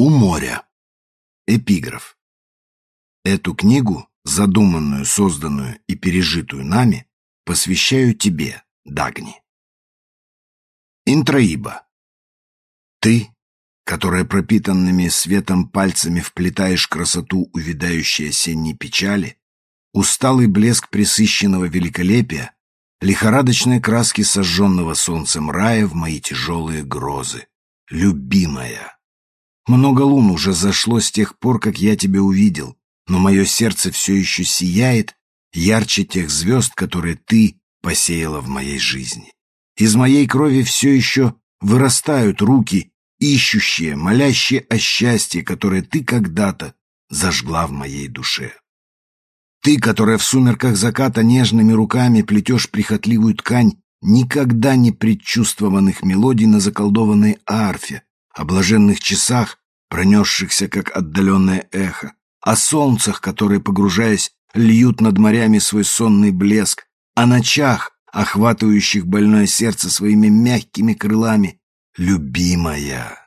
У моря. Эпиграф. Эту книгу, задуманную, созданную и пережитую нами, посвящаю тебе, Дагни. Интроиба. Ты, которая пропитанными светом пальцами вплетаешь красоту увядающей осенней печали, усталый блеск присыщенного великолепия, лихорадочные краски сожженного солнцем рая в мои тяжелые грозы. Любимая. Много лун уже зашло с тех пор, как я тебя увидел, но мое сердце все еще сияет ярче тех звезд, которые ты посеяла в моей жизни. Из моей крови все еще вырастают руки, ищущие, молящие о счастье, которое ты когда-то зажгла в моей душе. Ты, которая в сумерках заката нежными руками плетешь прихотливую ткань никогда не предчувствованных мелодий на заколдованной арфе, о блаженных часах, пронесшихся, как отдаленное эхо, о солнцах, которые, погружаясь, льют над морями свой сонный блеск, о ночах, охватывающих больное сердце своими мягкими крылами. Любимая!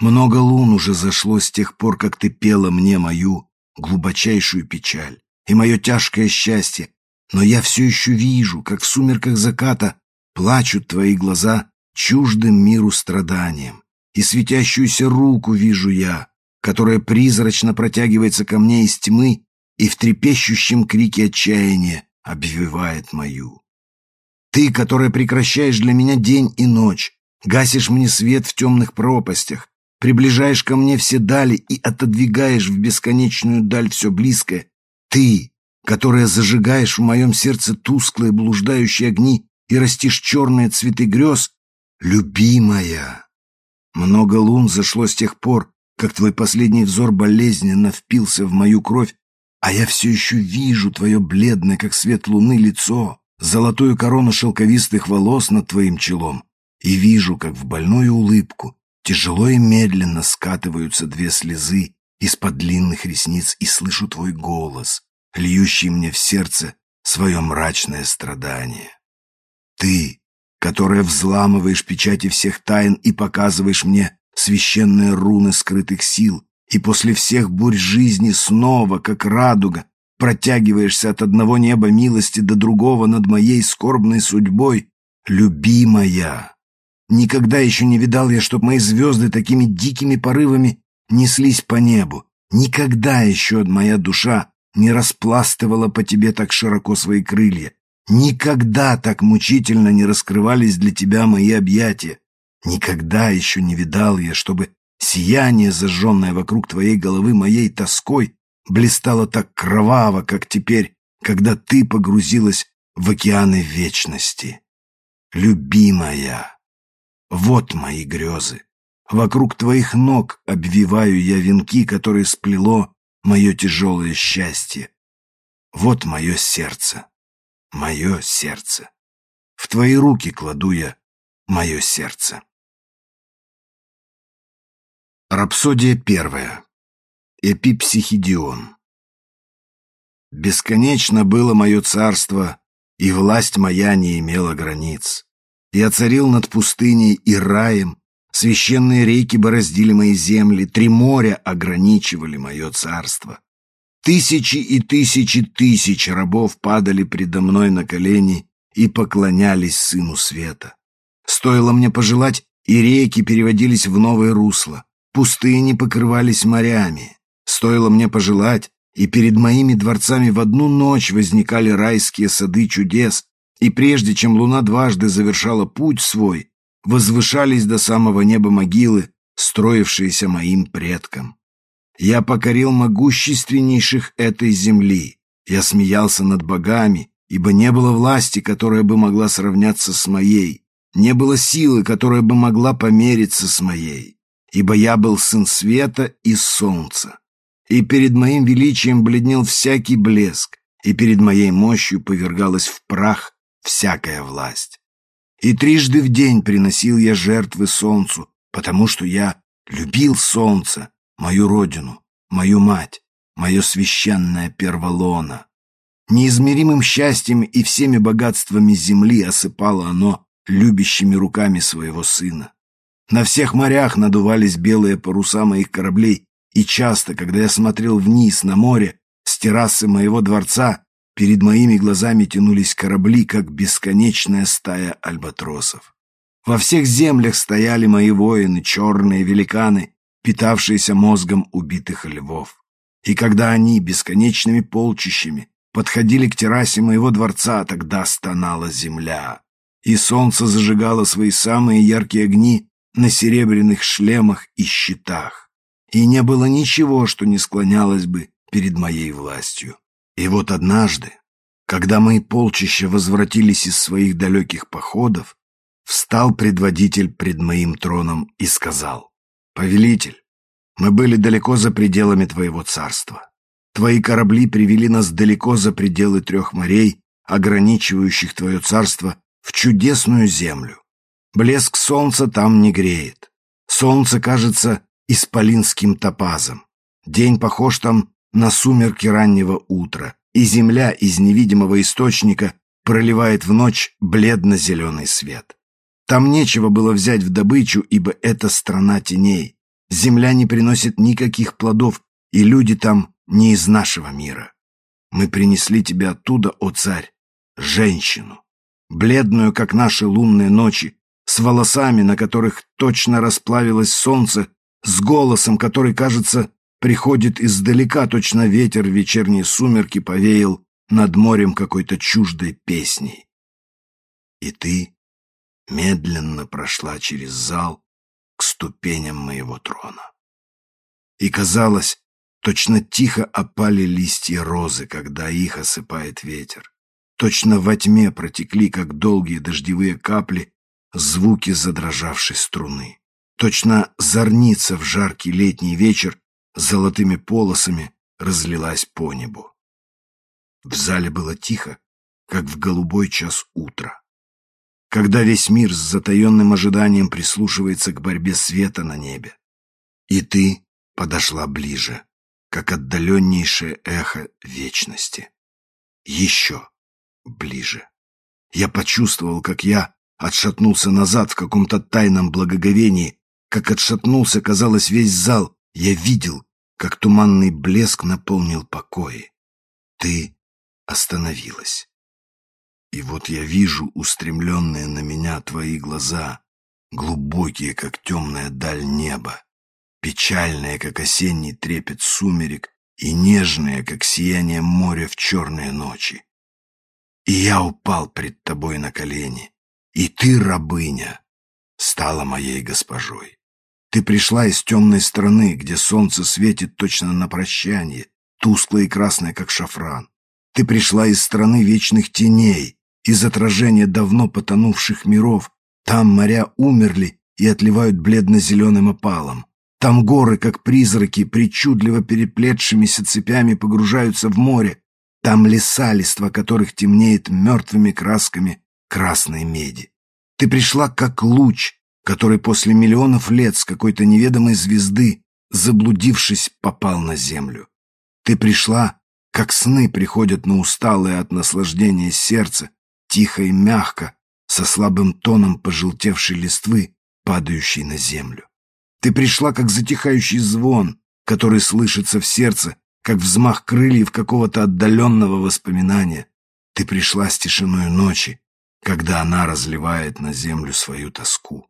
Много лун уже зашло с тех пор, как ты пела мне мою глубочайшую печаль и мое тяжкое счастье, но я все еще вижу, как в сумерках заката плачут твои глаза чуждым миру страданием и светящуюся руку вижу я, которая призрачно протягивается ко мне из тьмы и в трепещущем крике отчаяния обвивает мою. Ты, которая прекращаешь для меня день и ночь, гасишь мне свет в темных пропастях, приближаешь ко мне все дали и отодвигаешь в бесконечную даль все близкое, ты, которая зажигаешь в моем сердце тусклые блуждающие огни и растишь черные цветы грез, любимая, много лун зашло с тех пор, как твой последний взор болезненно впился в мою кровь, а я все еще вижу твое бледное, как свет луны, лицо, золотую корону шелковистых волос над твоим челом, и вижу, как в больную улыбку тяжело и медленно скатываются две слезы из-под длинных ресниц, и слышу твой голос, льющий мне в сердце свое мрачное страдание. Ты, которая взламываешь печати всех тайн и показываешь мне священные руны скрытых сил, и после всех бурь жизни снова, как радуга, протягиваешься от одного неба милости до другого над моей скорбной судьбой, любимая. Никогда еще не видал я, чтоб мои звезды такими дикими порывами неслись по небу. Никогда еще моя душа не распластывала по тебе так широко свои крылья. Никогда так мучительно не раскрывались для тебя мои объятия. Никогда еще не видал я, чтобы сияние, зажженное вокруг твоей головы моей тоской, блистало так кроваво, как теперь, когда ты погрузилась в океаны вечности. Любимая, вот мои грезы. Вокруг твоих ног обвиваю я венки, которые сплело мое тяжелое счастье. Вот мое сердце мое сердце. В твои руки кладу я мое сердце. Рапсодия первая. Эпипсихидион. Бесконечно было мое царство, и власть моя не имела границ. Я царил над пустыней и раем, священные реки бороздили мои земли, три моря ограничивали мое царство. Тысячи и тысячи тысяч рабов падали предо мной на колени и поклонялись Сыну Света. Стоило мне пожелать, и реки переводились в новое русло, пустыни покрывались морями. Стоило мне пожелать, и перед моими дворцами в одну ночь возникали райские сады чудес, и прежде чем луна дважды завершала путь свой, возвышались до самого неба могилы, строившиеся моим предкам. Я покорил могущественнейших этой земли. Я смеялся над богами, ибо не было власти, которая бы могла сравняться с моей. Не было силы, которая бы могла помериться с моей. Ибо я был сын света и солнца. И перед моим величием бледнел всякий блеск, и перед моей мощью повергалась в прах всякая власть. И трижды в день приносил я жертвы солнцу, потому что я любил солнце мою родину, мою мать, мое священное перволоно. Неизмеримым счастьем и всеми богатствами земли осыпало оно любящими руками своего сына. На всех морях надувались белые паруса моих кораблей, и часто, когда я смотрел вниз на море, с террасы моего дворца, перед моими глазами тянулись корабли, как бесконечная стая альбатросов. Во всех землях стояли мои воины, черные великаны, питавшиеся мозгом убитых львов. И когда они бесконечными полчищами подходили к террасе моего дворца, тогда стонала земля, и солнце зажигало свои самые яркие огни на серебряных шлемах и щитах. И не было ничего, что не склонялось бы перед моей властью. И вот однажды, когда мои полчища возвратились из своих далеких походов, встал предводитель пред моим троном и сказал, «Повелитель, мы были далеко за пределами твоего царства. Твои корабли привели нас далеко за пределы трех морей, ограничивающих твое царство, в чудесную землю. Блеск солнца там не греет. Солнце кажется исполинским топазом. День похож там на сумерки раннего утра, и земля из невидимого источника проливает в ночь бледно-зеленый свет. Там нечего было взять в добычу, ибо это страна теней. Земля не приносит никаких плодов, и люди там не из нашего мира. Мы принесли тебе оттуда, о царь, женщину, бледную, как наши лунные ночи, с волосами, на которых точно расплавилось солнце, с голосом, который, кажется, приходит издалека, точно ветер в вечерние сумерки повеял над морем какой-то чуждой песней. И ты медленно прошла через зал к ступеням моего трона. И казалось, точно тихо опали листья розы, когда их осыпает ветер. Точно во тьме протекли, как долгие дождевые капли, звуки задрожавшей струны. Точно зорница в жаркий летний вечер золотыми полосами разлилась по небу. В зале было тихо, как в голубой час утра. Когда весь мир с затаенным ожиданием прислушивается к борьбе света на небе. И ты подошла ближе, как отдаленнейшее эхо вечности. Еще ближе. Я почувствовал, как я отшатнулся назад в каком-то тайном благоговении, как отшатнулся, казалось, весь зал. Я видел, как туманный блеск наполнил покои. Ты остановилась. И вот я вижу устремленные на меня твои глаза, глубокие, как темная даль неба, печальные, как осенний трепет сумерек, и нежные, как сияние моря в черные ночи. И я упал пред тобой на колени, и ты, рабыня, стала моей госпожой. Ты пришла из темной страны, где солнце светит точно на прощание, тусклое и красное, как шафран. Ты пришла из страны вечных теней, из отражения давно потонувших миров. Там моря умерли и отливают бледно-зеленым опалом. Там горы, как призраки, причудливо переплетшимися цепями погружаются в море. Там леса, листва которых темнеет мертвыми красками красной меди. Ты пришла как луч, который после миллионов лет с какой-то неведомой звезды, заблудившись, попал на землю. Ты пришла, как сны приходят на усталое от наслаждения сердце, тихо и мягко, со слабым тоном пожелтевшей листвы, падающей на землю. Ты пришла, как затихающий звон, который слышится в сердце, как взмах крыльев какого-то отдаленного воспоминания. Ты пришла с тишиной ночи, когда она разливает на землю свою тоску.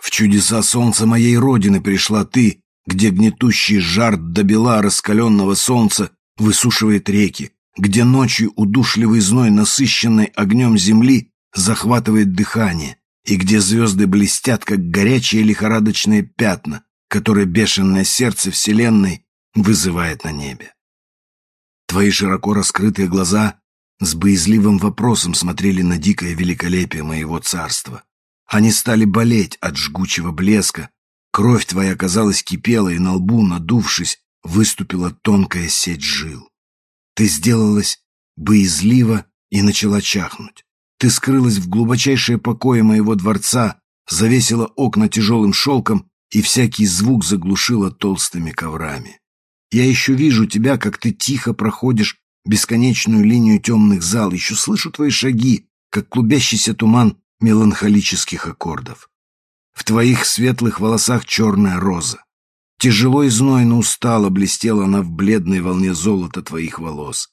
В чудеса солнца моей родины пришла ты, где гнетущий жар до бела раскаленного солнца высушивает реки, где ночью удушливый зной, насыщенный огнем земли, захватывает дыхание, и где звезды блестят, как горячие лихорадочные пятна, которые бешеное сердце Вселенной вызывает на небе. Твои широко раскрытые глаза с боязливым вопросом смотрели на дикое великолепие моего царства. Они стали болеть от жгучего блеска, кровь твоя, казалось, кипела, и на лбу, надувшись, выступила тонкая сеть жил. Ты сделалась боязлива и начала чахнуть. Ты скрылась в глубочайшее покое моего дворца, завесила окна тяжелым шелком и всякий звук заглушила толстыми коврами. Я еще вижу тебя, как ты тихо проходишь бесконечную линию темных зал, еще слышу твои шаги, как клубящийся туман меланхолических аккордов. В твоих светлых волосах черная роза. Тяжело и знойно устала блестела она в бледной волне золота твоих волос.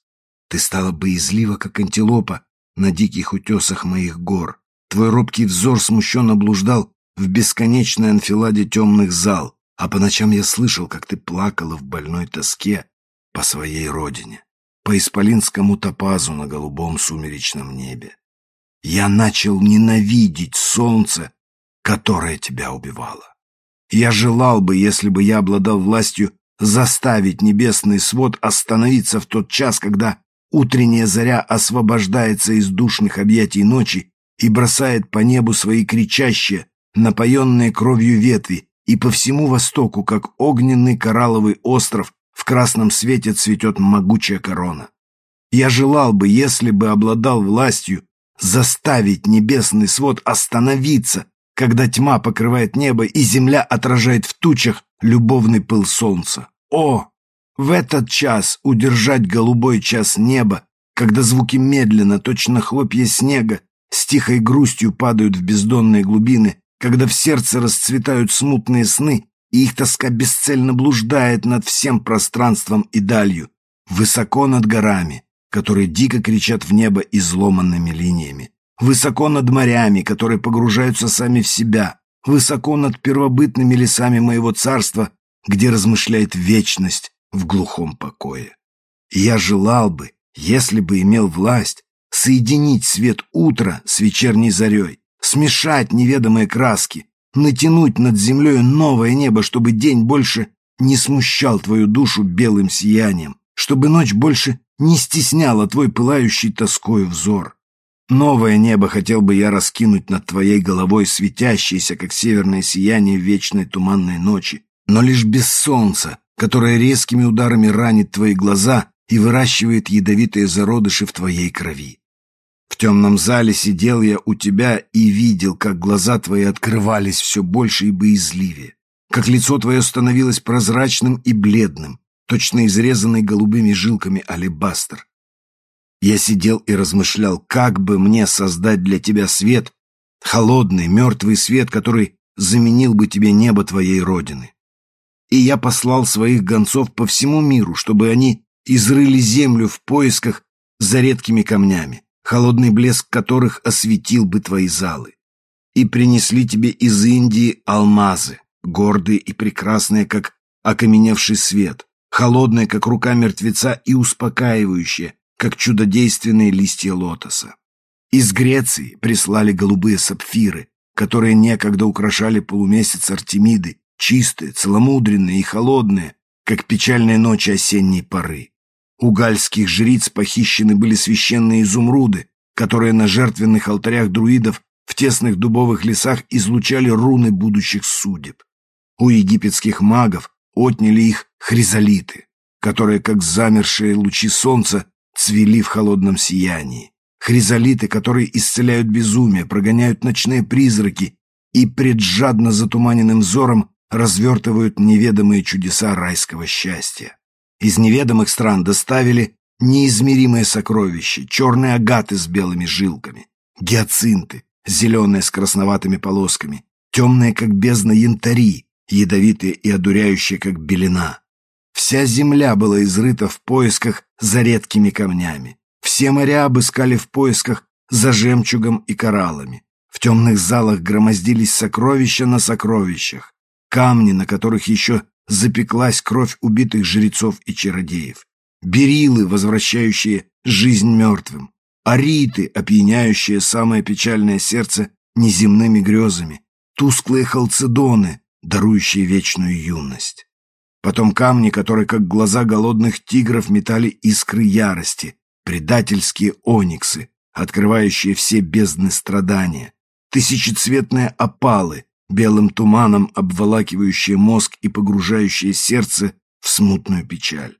Ты стала боязлива, как антилопа, на диких утесах моих гор. Твой робкий взор смущенно блуждал в бесконечной анфиладе темных зал, а по ночам я слышал, как ты плакала в больной тоске по своей родине, по исполинскому топазу на голубом сумеречном небе. Я начал ненавидеть солнце, которое тебя убивало. Я желал бы, если бы я обладал властью, заставить небесный свод остановиться в тот час, когда утренняя заря освобождается из душных объятий ночи и бросает по небу свои кричащие, напоенные кровью ветви, и по всему востоку, как огненный коралловый остров, в красном свете цветет могучая корона. Я желал бы, если бы обладал властью, заставить небесный свод остановиться, когда тьма покрывает небо и земля отражает в тучах любовный пыл солнца. О, в этот час удержать голубой час неба, когда звуки медленно, точно хлопья снега, с тихой грустью падают в бездонные глубины, когда в сердце расцветают смутные сны, и их тоска бесцельно блуждает над всем пространством и далью, высоко над горами, которые дико кричат в небо изломанными линиями, высоко над морями, которые погружаются сами в себя, высоко над первобытными лесами моего царства, где размышляет вечность в глухом покое. Я желал бы, если бы имел власть, соединить свет утра с вечерней зарей, смешать неведомые краски, натянуть над землей новое небо, чтобы день больше не смущал твою душу белым сиянием, чтобы ночь больше не стесняла твой пылающий тоскою взор. Новое небо хотел бы я раскинуть над твоей головой, светящееся, как северное сияние вечной туманной ночи, но лишь без солнца, которое резкими ударами ранит твои глаза и выращивает ядовитые зародыши в твоей крови. В темном зале сидел я у тебя и видел, как глаза твои открывались все больше и боязливее, как лицо твое становилось прозрачным и бледным, точно изрезанный голубыми жилками алебастр. Я сидел и размышлял, как бы мне создать для тебя свет, холодный, мертвый свет, который заменил бы тебе небо твоей родины. И я послал своих гонцов по всему миру, чтобы они изрыли землю в поисках за редкими камнями, холодный блеск которых осветил бы твои залы. И принесли тебе из Индии алмазы, гордые и прекрасные, как окаменевший свет, холодные, как рука мертвеца, и успокаивающие, как чудодейственные листья лотоса. Из Греции прислали голубые сапфиры, которые некогда украшали полумесяц Артемиды, чистые, целомудренные и холодные, как печальные ночи осенней поры. У гальских жриц похищены были священные изумруды, которые на жертвенных алтарях друидов в тесных дубовых лесах излучали руны будущих судеб. У египетских магов отняли их хризолиты, которые, как замершие лучи солнца, цвели в холодном сиянии. Хризолиты, которые исцеляют безумие, прогоняют ночные призраки и пред жадно затуманенным взором развертывают неведомые чудеса райского счастья. Из неведомых стран доставили неизмеримые сокровища, черные агаты с белыми жилками, гиацинты, зеленые с красноватыми полосками, темные, как бездна янтари, ядовитые и одуряющие, как белина. Вся земля была изрыта в поисках за редкими камнями. Все моря обыскали в поисках за жемчугом и кораллами. В темных залах громоздились сокровища на сокровищах, камни, на которых еще запеклась кровь убитых жрецов и чародеев, берилы, возвращающие жизнь мертвым, ариты, опьяняющие самое печальное сердце неземными грезами, тусклые халцедоны, дарующие вечную юность. Потом камни, которые, как глаза голодных тигров, метали искры ярости, предательские ониксы, открывающие все бездны страдания, тысячецветные опалы, белым туманом обволакивающие мозг и погружающие сердце в смутную печаль.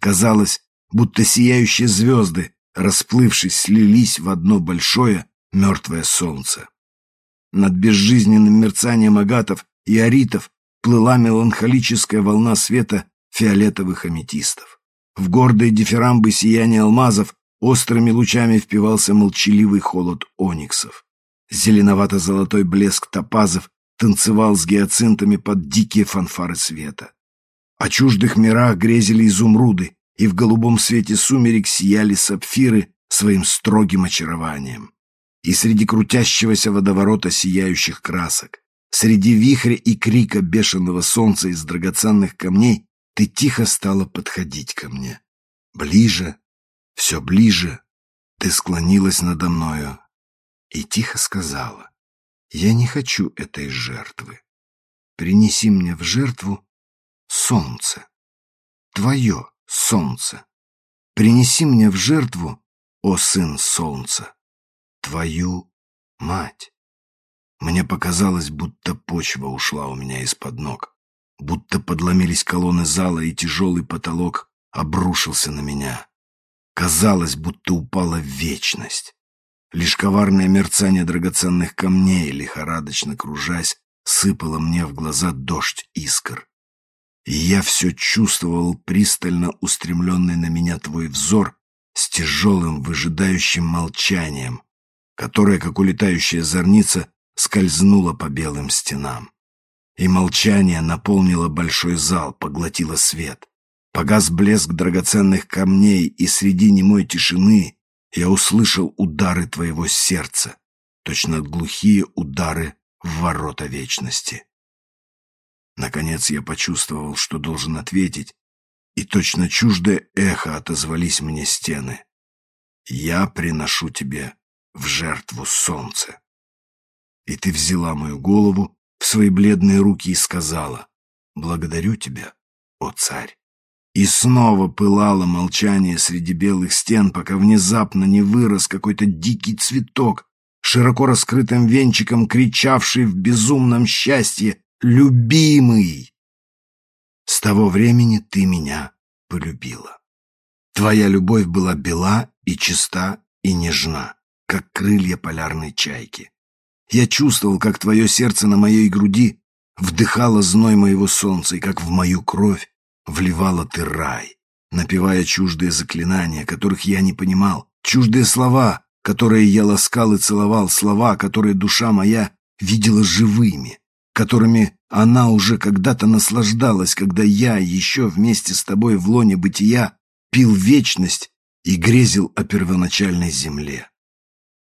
Казалось, будто сияющие звезды, расплывшись, слились в одно большое мертвое солнце. Над безжизненным мерцанием агатов и аритов плыла меланхолическая волна света фиолетовых аметистов. В гордые дифирамбы сияния алмазов острыми лучами впивался молчаливый холод ониксов. Зеленовато-золотой блеск топазов танцевал с гиацинтами под дикие фанфары света. О чуждых мирах грезили изумруды, и в голубом свете сумерек сияли сапфиры своим строгим очарованием. И среди крутящегося водоворота сияющих красок, среди вихря и крика бешеного солнца из драгоценных камней, ты тихо стала подходить ко мне. Ближе, все ближе, ты склонилась надо мною и тихо сказала, «Я не хочу этой жертвы. Принеси мне в жертву солнце, твое солнце. Принеси мне в жертву, о сын солнца, твою мать». Мне показалось, будто почва ушла у меня из-под ног, будто подломились колонны зала, и тяжелый потолок обрушился на меня. Казалось, будто упала вечность. Лишь коварное мерцание драгоценных камней, лихорадочно кружась, сыпало мне в глаза дождь искр. И я все чувствовал пристально устремленный на меня твой взор с тяжелым выжидающим молчанием, которое, как улетающая зорница, скользнуло по белым стенам. И молчание наполнило большой зал, поглотило свет. Погас блеск драгоценных камней, и среди немой тишины я услышал удары твоего сердца, точно глухие удары в ворота вечности. Наконец я почувствовал, что должен ответить, и точно чуждое эхо отозвались мне стены. Я приношу тебе в жертву солнце. И ты взяла мою голову в свои бледные руки и сказала, «Благодарю тебя, о царь». И снова пылало молчание среди белых стен, пока внезапно не вырос какой-то дикий цветок, широко раскрытым венчиком кричавший в безумном счастье «Любимый!» С того времени ты меня полюбила. Твоя любовь была бела и чиста и нежна, как крылья полярной чайки. Я чувствовал, как твое сердце на моей груди вдыхало зной моего солнца, и как в мою кровь вливала ты рай, напевая чуждые заклинания, которых я не понимал, чуждые слова, которые я ласкал и целовал, слова, которые душа моя видела живыми, которыми она уже когда-то наслаждалась, когда я еще вместе с тобой в лоне бытия пил вечность и грезил о первоначальной земле.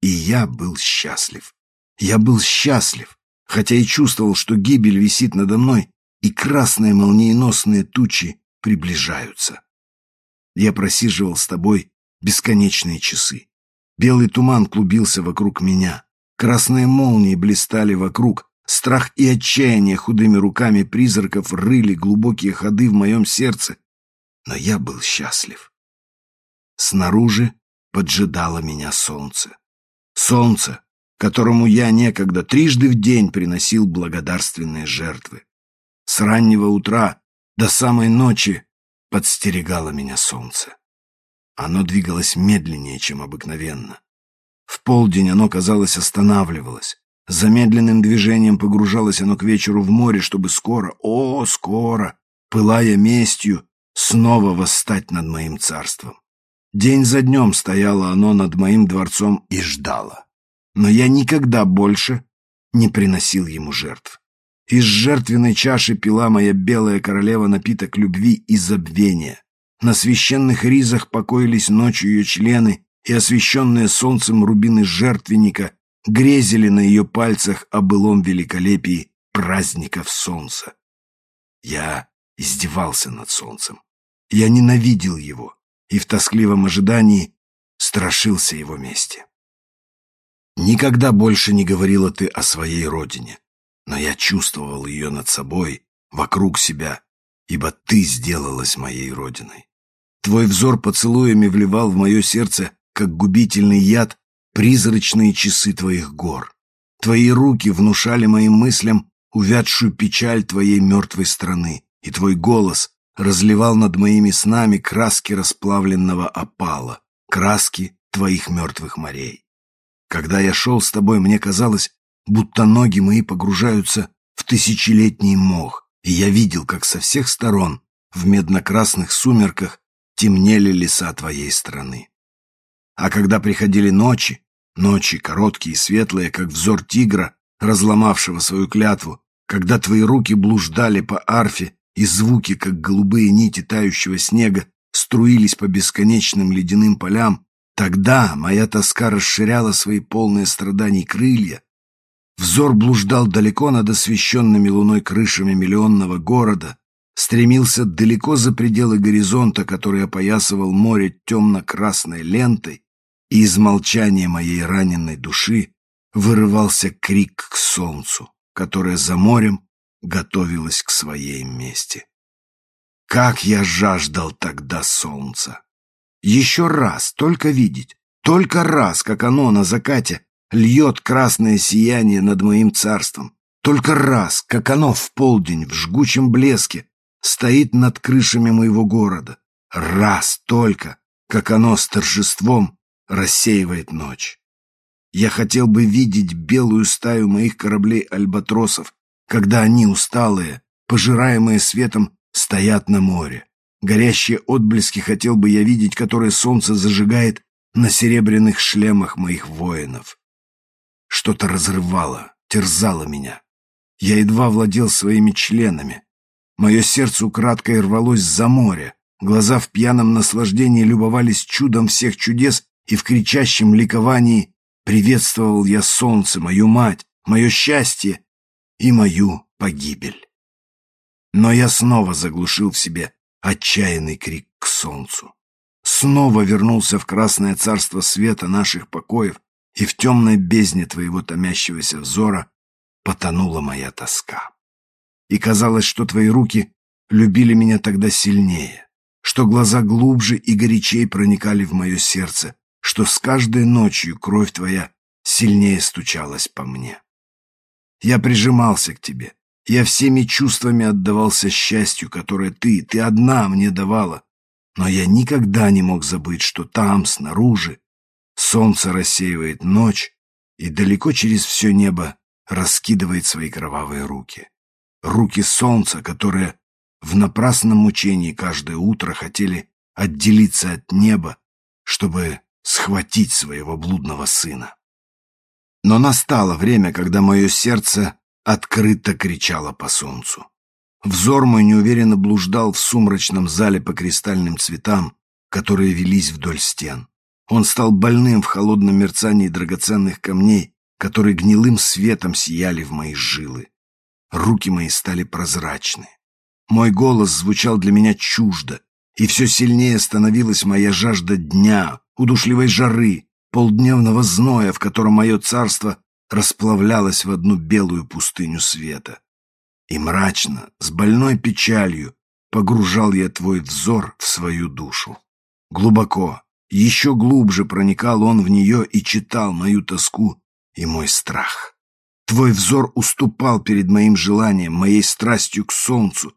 И я был счастлив. Я был счастлив, хотя и чувствовал, что гибель висит надо мной, и красные молниеносные тучи приближаются. Я просиживал с тобой бесконечные часы. Белый туман клубился вокруг меня. Красные молнии блистали вокруг. Страх и отчаяние худыми руками призраков рыли глубокие ходы в моем сердце. Но я был счастлив. Снаружи поджидало меня солнце. Солнце, которому я некогда трижды в день приносил благодарственные жертвы. С раннего утра до самой ночи подстерегало меня солнце. Оно двигалось медленнее, чем обыкновенно. В полдень оно, казалось, останавливалось. Замедленным движением погружалось оно к вечеру в море, чтобы скоро, о, скоро, пылая местью, снова восстать над моим царством. День за днем стояло оно над моим дворцом и ждало. Но я никогда больше не приносил ему жертв. Из жертвенной чаши пила моя белая королева напиток любви и забвения. На священных ризах покоились ночью ее члены, и освещенные солнцем рубины жертвенника грезили на ее пальцах о былом великолепии праздников солнца. Я издевался над солнцем. Я ненавидел его и в тоскливом ожидании страшился его мести. Никогда больше не говорила ты о своей родине но я чувствовал ее над собой, вокруг себя, ибо ты сделалась моей родиной. Твой взор поцелуями вливал в мое сердце, как губительный яд, призрачные часы твоих гор. Твои руки внушали моим мыслям увядшую печаль твоей мертвой страны, и твой голос разливал над моими снами краски расплавленного опала, краски твоих мертвых морей. Когда я шел с тобой, мне казалось, будто ноги мои погружаются в тысячелетний мох, и я видел, как со всех сторон в медно-красных сумерках темнели леса твоей страны. А когда приходили ночи, ночи короткие и светлые, как взор тигра, разломавшего свою клятву, когда твои руки блуждали по арфе, и звуки, как голубые нити тающего снега, струились по бесконечным ледяным полям, тогда моя тоска расширяла свои полные страданий крылья, Взор блуждал далеко над освещенными луной крышами миллионного города, стремился далеко за пределы горизонта, который опоясывал море темно-красной лентой, и из молчания моей раненной души вырывался крик к солнцу, которое за морем готовилось к своей мести. Как я жаждал тогда солнца! Еще раз, только видеть, только раз, как оно на закате льет красное сияние над моим царством. Только раз, как оно в полдень в жгучем блеске стоит над крышами моего города. Раз только, как оно с торжеством рассеивает ночь. Я хотел бы видеть белую стаю моих кораблей-альбатросов, когда они, усталые, пожираемые светом, стоят на море. Горящие отблески хотел бы я видеть, которые солнце зажигает на серебряных шлемах моих воинов. Что-то разрывало, терзало меня. Я едва владел своими членами. Мое сердце украдкой рвалось за море. Глаза в пьяном наслаждении любовались чудом всех чудес, и в кричащем ликовании приветствовал я солнце, мою мать, мое счастье и мою погибель. Но я снова заглушил в себе отчаянный крик к солнцу. Снова вернулся в красное царство света наших покоев, и в темной бездне твоего томящегося взора потонула моя тоска. И казалось, что твои руки любили меня тогда сильнее, что глаза глубже и горячей проникали в мое сердце, что с каждой ночью кровь твоя сильнее стучалась по мне. Я прижимался к тебе, я всеми чувствами отдавался счастью, которое ты, ты одна мне давала, но я никогда не мог забыть, что там, снаружи, Солнце рассеивает ночь и далеко через все небо раскидывает свои кровавые руки. Руки солнца, которые в напрасном мучении каждое утро хотели отделиться от неба, чтобы схватить своего блудного сына. Но настало время, когда мое сердце открыто кричало по солнцу. Взор мой неуверенно блуждал в сумрачном зале по кристальным цветам, которые велись вдоль стен. Он стал больным в холодном мерцании драгоценных камней, которые гнилым светом сияли в мои жилы. Руки мои стали прозрачны. Мой голос звучал для меня чуждо, и все сильнее становилась моя жажда дня, удушливой жары, полдневного зноя, в котором мое царство расплавлялось в одну белую пустыню света. И мрачно, с больной печалью, погружал я твой взор в свою душу. Глубоко, еще глубже проникал он в нее и читал мою тоску и мой страх. Твой взор уступал перед моим желанием, моей страстью к солнцу.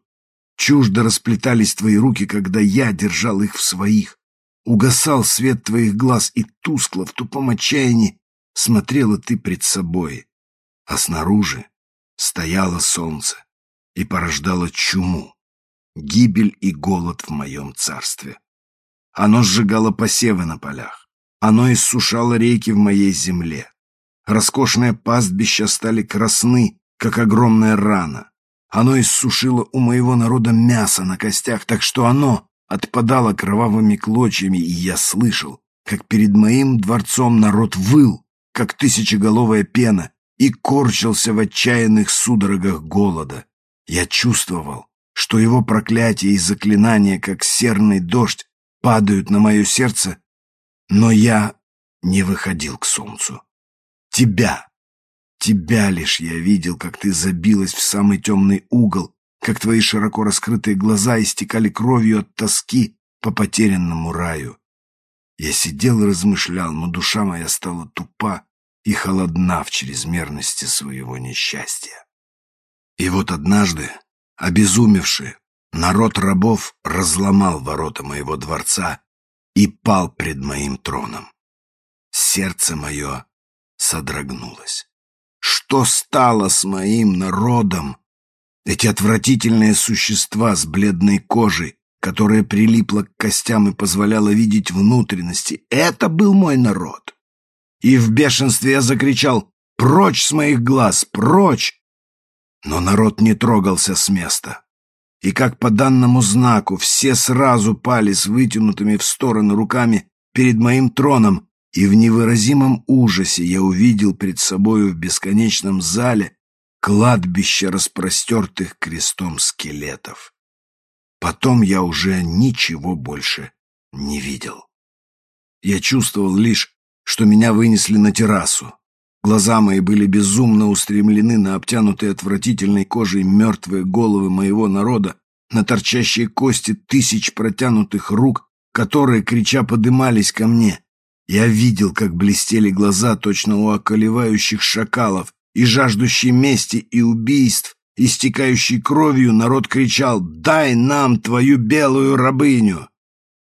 Чуждо расплетались твои руки, когда я держал их в своих. Угасал свет твоих глаз, и тускло, в тупом отчаянии, смотрела ты пред собой. А снаружи стояло солнце и порождало чуму, гибель и голод в моем царстве. Оно сжигало посевы на полях. Оно иссушало реки в моей земле. Роскошные пастбища стали красны, как огромная рана. Оно иссушило у моего народа мясо на костях, так что оно отпадало кровавыми клочьями, и я слышал, как перед моим дворцом народ выл, как тысячеголовая пена, и корчился в отчаянных судорогах голода. Я чувствовал, что его проклятие и заклинания, как серный дождь, падают на мое сердце, но я не выходил к солнцу. Тебя, тебя лишь я видел, как ты забилась в самый темный угол, как твои широко раскрытые глаза истекали кровью от тоски по потерянному раю. Я сидел и размышлял, но душа моя стала тупа и холодна в чрезмерности своего несчастья. И вот однажды, обезумевший, Народ рабов разломал ворота моего дворца и пал пред моим троном. Сердце мое содрогнулось. Что стало с моим народом? Эти отвратительные существа с бледной кожей, которая прилипла к костям и позволяла видеть внутренности, это был мой народ. И в бешенстве я закричал «Прочь с моих глаз! Прочь!» Но народ не трогался с места. И как по данному знаку все сразу пали с вытянутыми в стороны руками перед моим троном, и в невыразимом ужасе я увидел пред собою в бесконечном зале кладбище распростертых крестом скелетов. Потом я уже ничего больше не видел. Я чувствовал лишь, что меня вынесли на террасу. Глаза мои были безумно устремлены на обтянутые отвратительной кожей мертвые головы моего народа, на торчащие кости тысяч протянутых рук, которые, крича, подымались ко мне. Я видел, как блестели глаза точно у околевающих шакалов, и жаждущий мести и убийств, истекающий кровью, народ кричал «Дай нам твою белую рабыню!»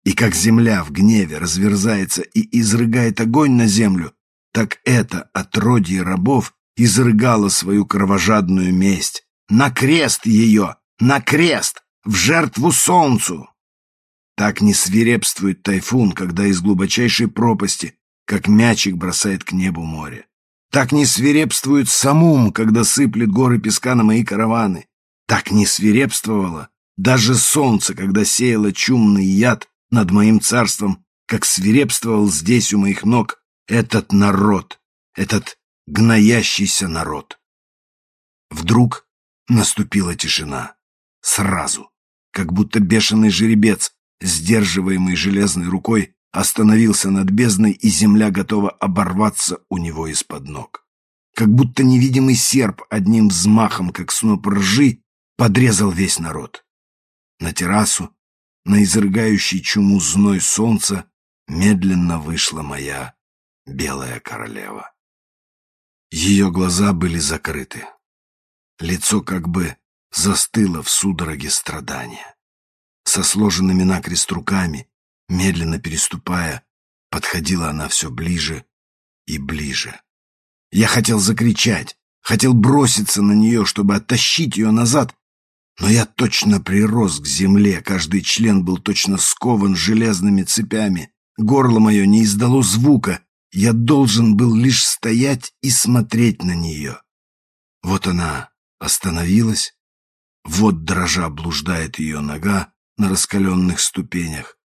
И как земля в гневе разверзается и изрыгает огонь на землю, так это отродье рабов изрыгало свою кровожадную месть. На крест ее! На крест! В жертву солнцу! Так не свирепствует тайфун, когда из глубочайшей пропасти, как мячик бросает к небу море. Так не свирепствует самум, когда сыплет горы песка на мои караваны. Так не свирепствовало даже солнце, когда сеяло чумный яд над моим царством, как свирепствовал здесь у моих ног этот народ, этот гноящийся народ. Вдруг наступила тишина. Сразу, как будто бешеный жеребец, сдерживаемый железной рукой, остановился над бездной, и земля готова оборваться у него из-под ног. Как будто невидимый серп одним взмахом, как сноп ржи, подрезал весь народ. На террасу на изрыгающий чуму зной солнца медленно вышла моя белая королева. Ее глаза были закрыты. Лицо как бы застыло в судороге страдания. Со сложенными накрест руками, медленно переступая, подходила она все ближе и ближе. Я хотел закричать, хотел броситься на нее, чтобы оттащить ее назад, но я точно прирос к земле, каждый член был точно скован железными цепями. Горло мое не издало звука, я должен был лишь стоять и смотреть на нее. Вот она остановилась, вот дрожа блуждает ее нога на раскаленных ступенях.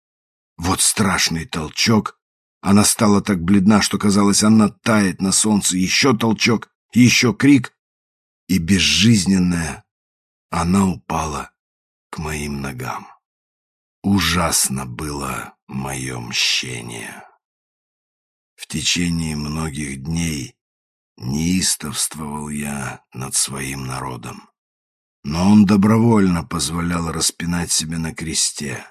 Вот страшный толчок. Она стала так бледна, что казалось, она тает на солнце. Еще толчок, еще крик. И безжизненная она упала к моим ногам. Ужасно было мое мщение. В течение многих дней неистовствовал я над своим народом. Но он добровольно позволял распинать себя на кресте,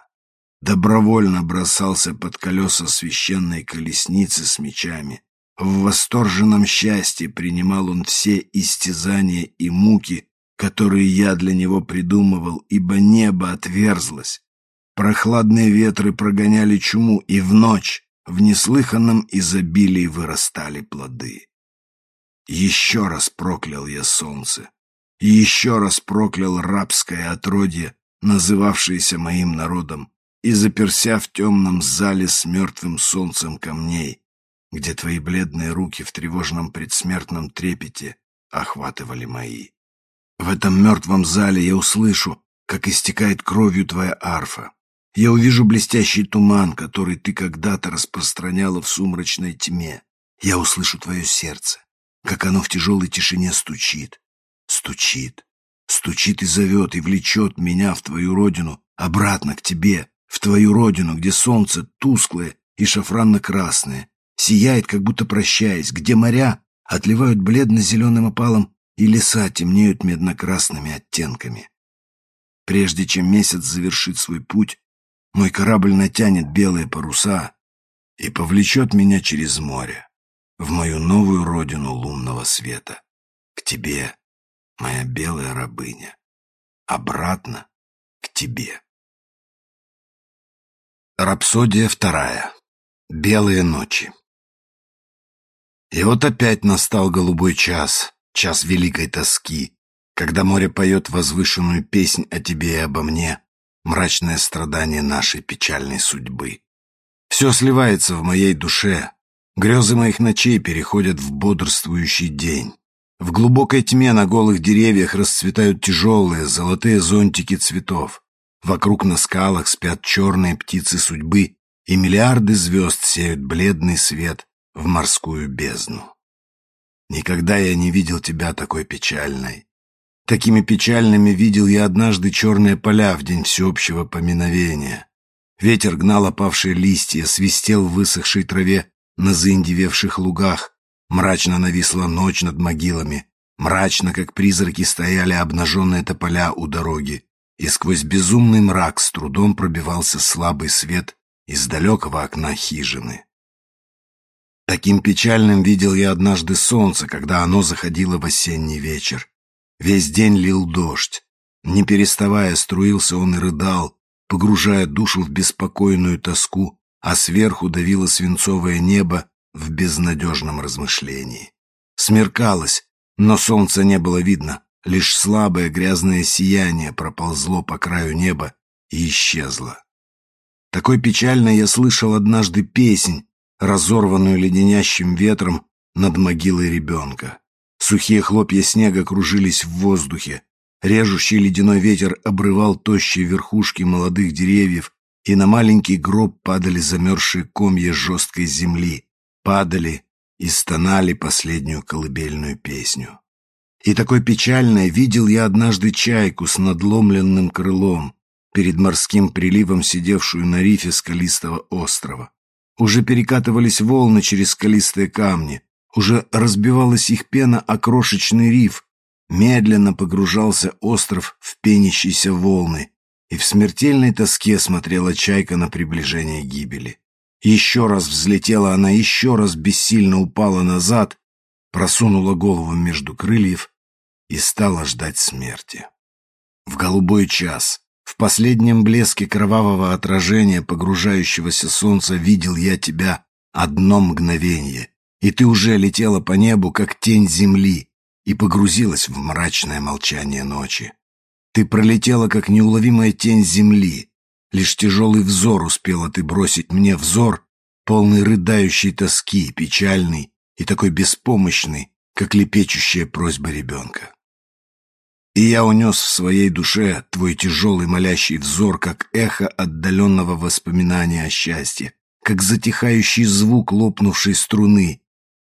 добровольно бросался под колеса священной колесницы с мечами. В восторженном счастье принимал он все истязания и муки, которые я для него придумывал, ибо небо отверзлось. Прохладные ветры прогоняли чуму, и в ночь в неслыханном изобилии вырастали плоды. Еще раз проклял я солнце, и еще раз проклял рабское отродье, называвшееся моим народом, и заперся в темном зале с мертвым солнцем камней, где твои бледные руки в тревожном предсмертном трепете охватывали мои. В этом мертвом зале я услышу, как истекает кровью твоя арфа. Я увижу блестящий туман, который ты когда-то распространяла в сумрачной тьме. Я услышу твое сердце, как оно в тяжелой тишине стучит, стучит, стучит и зовет, и влечет меня в твою родину, обратно к тебе, в твою родину, где солнце тусклое и шафранно-красное, сияет, как будто прощаясь, где моря отливают бледно-зеленым опалом и леса темнеют медно-красными оттенками. Прежде чем месяц завершит свой путь, мой корабль натянет белые паруса и повлечет меня через море, в мою новую родину лунного света, к тебе, моя белая рабыня, обратно к тебе. Рапсодия вторая. Белые ночи. И вот опять настал голубой час, час великой тоски, когда море поет возвышенную песнь о тебе и обо мне, мрачное страдание нашей печальной судьбы. Все сливается в моей душе, грезы моих ночей переходят в бодрствующий день. В глубокой тьме на голых деревьях расцветают тяжелые золотые зонтики цветов. Вокруг на скалах спят черные птицы судьбы, и миллиарды звезд сеют бледный свет в морскую бездну. Никогда я не видел тебя такой печальной. Такими печальными видел я однажды черные поля в день всеобщего поминовения. Ветер гнал опавшие листья, свистел в высохшей траве на заиндевевших лугах, Мрачно нависла ночь над могилами, мрачно, как призраки, стояли обнаженные тополя у дороги, и сквозь безумный мрак с трудом пробивался слабый свет из далекого окна хижины. Таким печальным видел я однажды солнце, когда оно заходило в осенний вечер. Весь день лил дождь. Не переставая, струился он и рыдал, погружая душу в беспокойную тоску, а сверху давило свинцовое небо, в безнадежном размышлении. Смеркалось, но солнца не было видно, лишь слабое грязное сияние проползло по краю неба и исчезло. Такой печальной я слышал однажды песнь, разорванную леденящим ветром над могилой ребенка. Сухие хлопья снега кружились в воздухе, режущий ледяной ветер обрывал тощие верхушки молодых деревьев, и на маленький гроб падали замерзшие комья жесткой земли, падали и стонали последнюю колыбельную песню. И такой печальной видел я однажды чайку с надломленным крылом, перед морским приливом сидевшую на рифе скалистого острова. Уже перекатывались волны через скалистые камни, уже разбивалась их пена о крошечный риф, медленно погружался остров в пенящиеся волны, и в смертельной тоске смотрела чайка на приближение гибели. Еще раз взлетела она, еще раз бессильно упала назад, просунула голову между крыльев и стала ждать смерти. В голубой час, в последнем блеске кровавого отражения погружающегося солнца видел я тебя одно мгновение, и ты уже летела по небу, как тень земли, и погрузилась в мрачное молчание ночи. Ты пролетела, как неуловимая тень земли, Лишь тяжелый взор успела ты бросить мне взор, полный рыдающей тоски, печальный и такой беспомощный, как лепечущая просьба ребенка. И я унес в своей душе твой тяжелый молящий взор, как эхо отдаленного воспоминания о счастье, как затихающий звук лопнувшей струны,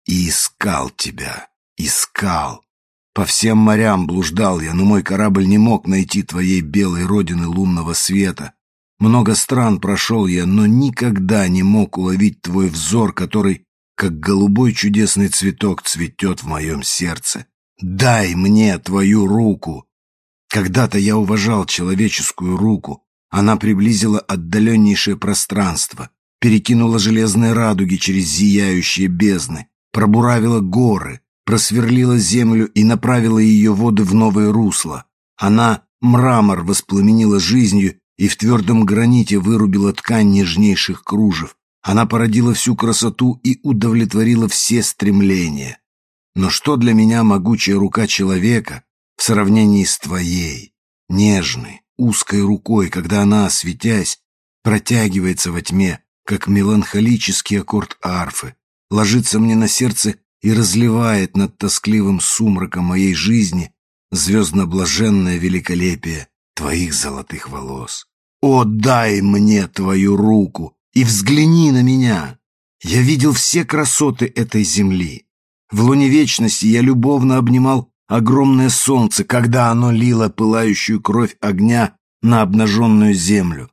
и искал тебя, искал. По всем морям блуждал я, но мой корабль не мог найти твоей белой родины лунного света, много стран прошел я, но никогда не мог уловить твой взор, который, как голубой чудесный цветок, цветет в моем сердце. Дай мне твою руку. Когда-то я уважал человеческую руку. Она приблизила отдаленнейшее пространство, перекинула железные радуги через зияющие бездны, пробуравила горы, просверлила землю и направила ее воды в новое русло. Она мрамор воспламенила жизнью и в твердом граните вырубила ткань нежнейших кружев. Она породила всю красоту и удовлетворила все стремления. Но что для меня могучая рука человека в сравнении с твоей, нежной, узкой рукой, когда она, светясь, протягивается во тьме, как меланхолический аккорд арфы, ложится мне на сердце и разливает над тоскливым сумраком моей жизни звездно-блаженное великолепие твоих золотых волос. О, дай мне твою руку и взгляни на меня. Я видел все красоты этой земли. В луне вечности я любовно обнимал огромное солнце, когда оно лило пылающую кровь огня на обнаженную землю.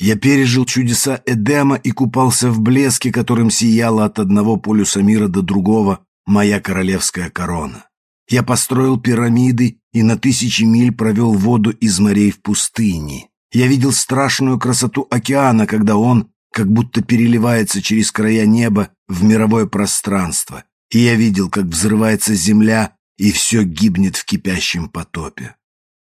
Я пережил чудеса Эдема и купался в блеске, которым сияла от одного полюса мира до другого моя королевская корона. Я построил пирамиды и на тысячи миль провел воду из морей в пустыне. Я видел страшную красоту океана, когда он как будто переливается через края неба в мировое пространство. И я видел, как взрывается земля, и все гибнет в кипящем потопе.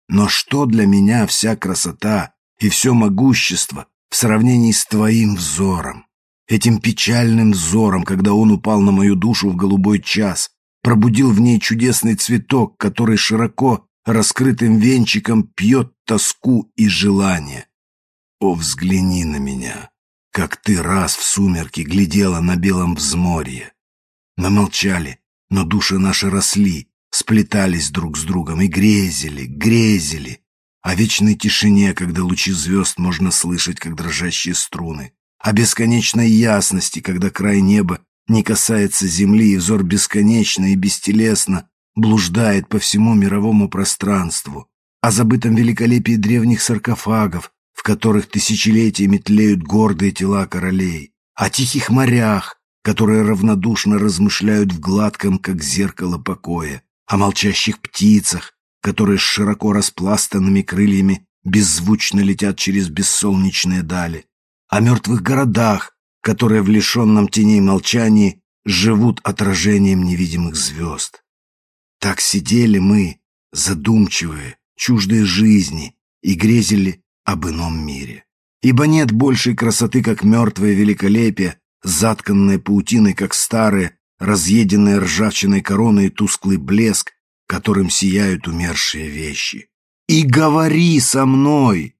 Но что для меня вся красота и все могущество в сравнении с твоим взором? Этим печальным взором, когда он упал на мою душу в голубой час, пробудил в ней чудесный цветок, который широко раскрытым венчиком пьет тоску и желание. О, взгляни на меня, как ты раз в сумерки глядела на белом взморье. Мы молчали, но души наши росли, сплетались друг с другом и грезили, грезили. О вечной тишине, когда лучи звезд можно слышать, как дрожащие струны. О бесконечной ясности, когда край неба не касается земли, и взор бесконечно и бестелесно блуждает по всему мировому пространству. О забытом великолепии древних саркофагов, в которых тысячелетиями тлеют гордые тела королей. О тихих морях, которые равнодушно размышляют в гладком, как зеркало покоя. О молчащих птицах, которые с широко распластанными крыльями беззвучно летят через бессолнечные дали, о мертвых городах, которые в лишенном теней молчании живут отражением невидимых звезд. Так сидели мы, задумчивые, чуждые жизни, и грезили об ином мире. Ибо нет большей красоты, как мертвое великолепие, затканное паутиной, как старые, разъеденные ржавчиной короны и тусклый блеск, которым сияют умершие вещи. «И говори со мной!»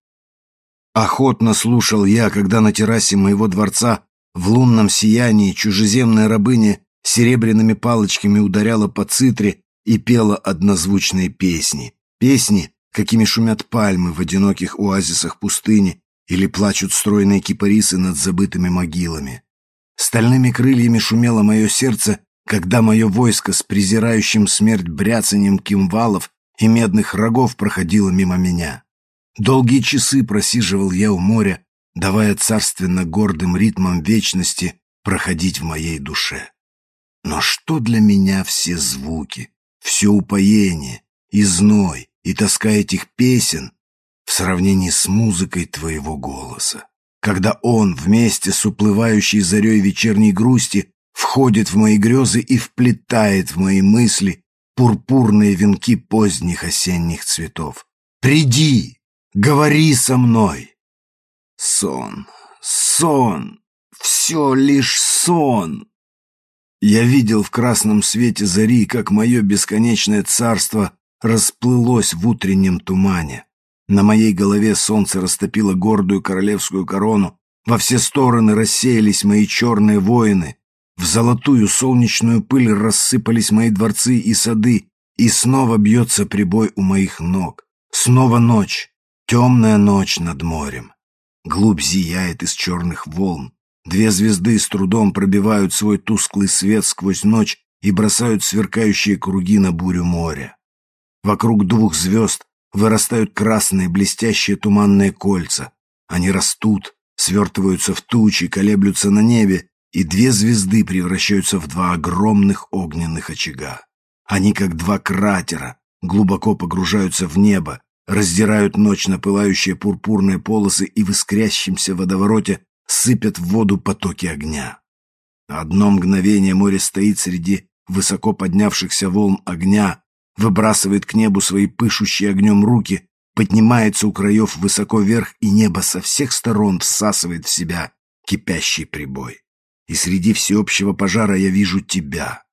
Охотно слушал я, когда на террасе моего дворца в лунном сиянии чужеземная рабыня серебряными палочками ударяла по цитре и пела однозвучные песни. Песни, какими шумят пальмы в одиноких оазисах пустыни или плачут стройные кипарисы над забытыми могилами. Стальными крыльями шумело мое сердце когда мое войско с презирающим смерть бряцанием кимвалов и медных рогов проходило мимо меня. Долгие часы просиживал я у моря, давая царственно гордым ритмам вечности проходить в моей душе. Но что для меня все звуки, все упоение, и зной, и тоска этих песен в сравнении с музыкой твоего голоса? Когда он вместе с уплывающей зарей вечерней грусти входит в мои грезы и вплетает в мои мысли пурпурные венки поздних осенних цветов. «Приди! Говори со мной!» Сон, сон, все лишь сон. Я видел в красном свете зари, как мое бесконечное царство расплылось в утреннем тумане. На моей голове солнце растопило гордую королевскую корону, во все стороны рассеялись мои черные воины, в золотую солнечную пыль рассыпались мои дворцы и сады, и снова бьется прибой у моих ног. Снова ночь, темная ночь над морем. Глубь зияет из черных волн. Две звезды с трудом пробивают свой тусклый свет сквозь ночь и бросают сверкающие круги на бурю моря. Вокруг двух звезд вырастают красные блестящие туманные кольца. Они растут, свертываются в тучи, колеблются на небе и две звезды превращаются в два огромных огненных очага. Они, как два кратера, глубоко погружаются в небо, раздирают ночь на пылающие пурпурные полосы и в искрящемся водовороте сыпят в воду потоки огня. Одно мгновение море стоит среди высоко поднявшихся волн огня, выбрасывает к небу свои пышущие огнем руки, поднимается у краев высоко вверх, и небо со всех сторон всасывает в себя кипящий прибой и среди всеобщего пожара я вижу тебя,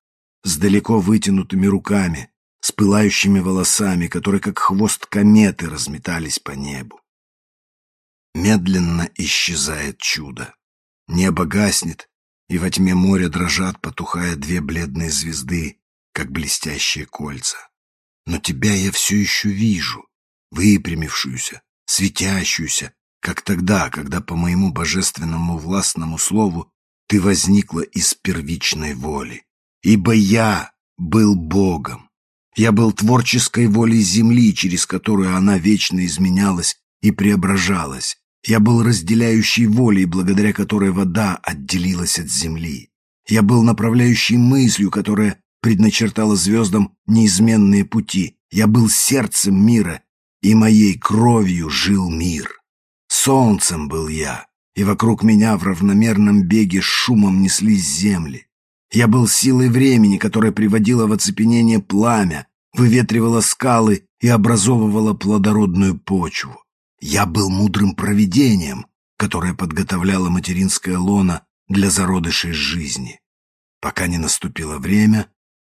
с далеко вытянутыми руками, с пылающими волосами, которые как хвост кометы разметались по небу. Медленно исчезает чудо. Небо гаснет, и во тьме моря дрожат, потухая две бледные звезды, как блестящие кольца. Но тебя я все еще вижу, выпрямившуюся, светящуюся, как тогда, когда по моему божественному властному слову ты возникла из первичной воли. Ибо я был Богом. Я был творческой волей земли, через которую она вечно изменялась и преображалась. Я был разделяющей волей, благодаря которой вода отделилась от земли. Я был направляющей мыслью, которая предначертала звездам неизменные пути. Я был сердцем мира, и моей кровью жил мир. Солнцем был я, и вокруг меня в равномерном беге с шумом неслись земли. Я был силой времени, которая приводила в оцепенение пламя, выветривала скалы и образовывала плодородную почву. Я был мудрым провидением, которое подготовляло материнское лоно для зародышей жизни, пока не наступило время,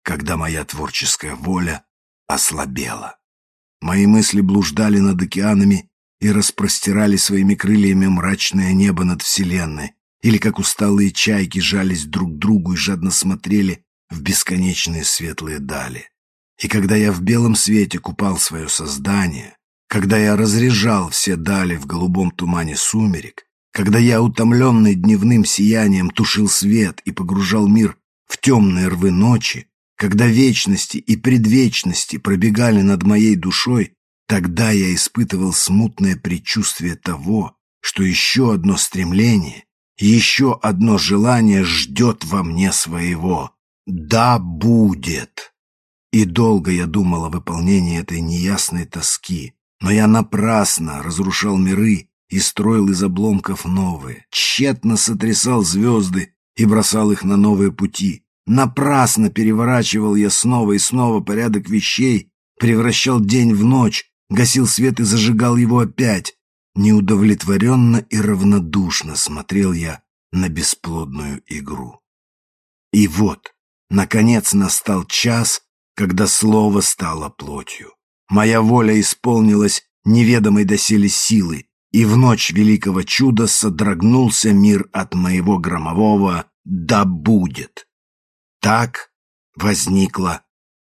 когда моя творческая воля ослабела. Мои мысли блуждали над океанами и распростирали своими крыльями мрачное небо над вселенной, или как усталые чайки жались друг к другу и жадно смотрели в бесконечные светлые дали. И когда я в белом свете купал свое создание, когда я разряжал все дали в голубом тумане сумерек, когда я, утомленный дневным сиянием, тушил свет и погружал мир в темные рвы ночи, когда вечности и предвечности пробегали над моей душой, тогда я испытывал смутное предчувствие того, что еще одно стремление, еще одно желание ждет во мне своего. Да будет! И долго я думал о выполнении этой неясной тоски, но я напрасно разрушал миры и строил из обломков новые, тщетно сотрясал звезды и бросал их на новые пути. Напрасно переворачивал я снова и снова порядок вещей, превращал день в ночь, гасил свет и зажигал его опять. Неудовлетворенно и равнодушно смотрел я на бесплодную игру. И вот, наконец настал час, когда слово стало плотью. Моя воля исполнилась неведомой доселе силы, и в ночь великого чуда содрогнулся мир от моего громового «Да будет». Так возникла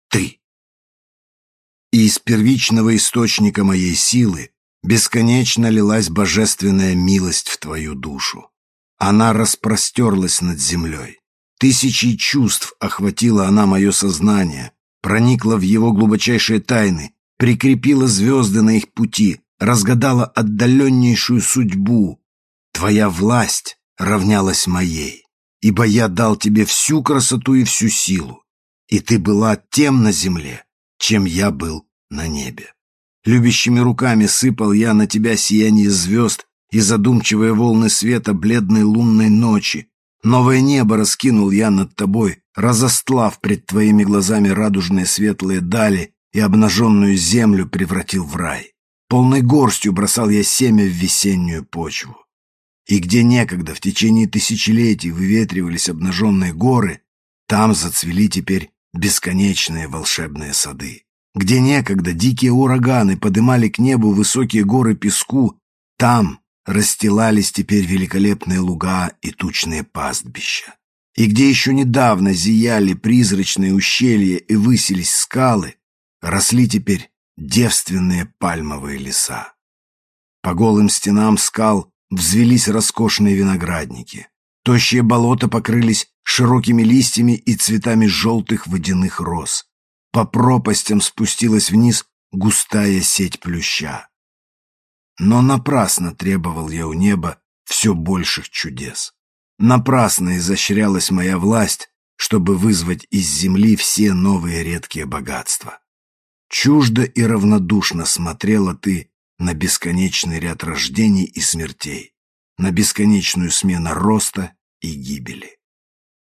ты. И из первичного источника моей силы бесконечно лилась божественная милость в твою душу. Она распростерлась над землей. Тысячи чувств охватила она мое сознание, проникла в его глубочайшие тайны, прикрепила звезды на их пути, разгадала отдаленнейшую судьбу. Твоя власть равнялась моей, ибо я дал тебе всю красоту и всю силу, и ты была тем на земле, чем я был на небе. Любящими руками сыпал я на тебя сияние звезд и задумчивые волны света бледной лунной ночи, Новое небо раскинул я над тобой, разостлав пред твоими глазами радужные светлые дали и обнаженную землю превратил в рай. Полной горстью бросал я семя в весеннюю почву. И где некогда в течение тысячелетий выветривались обнаженные горы, там зацвели теперь бесконечные волшебные сады. Где некогда дикие ураганы подымали к небу высокие горы песку, там расстилались теперь великолепные луга и тучные пастбища. И где еще недавно зияли призрачные ущелья и высились скалы, росли теперь девственные пальмовые леса. По голым стенам скал взвелись роскошные виноградники. Тощие болота покрылись широкими листьями и цветами желтых водяных роз. По пропастям спустилась вниз густая сеть плюща. Но напрасно требовал я у неба все больших чудес. Напрасно изощрялась моя власть, чтобы вызвать из земли все новые редкие богатства. Чуждо и равнодушно смотрела ты на бесконечный ряд рождений и смертей, на бесконечную смену роста и гибели.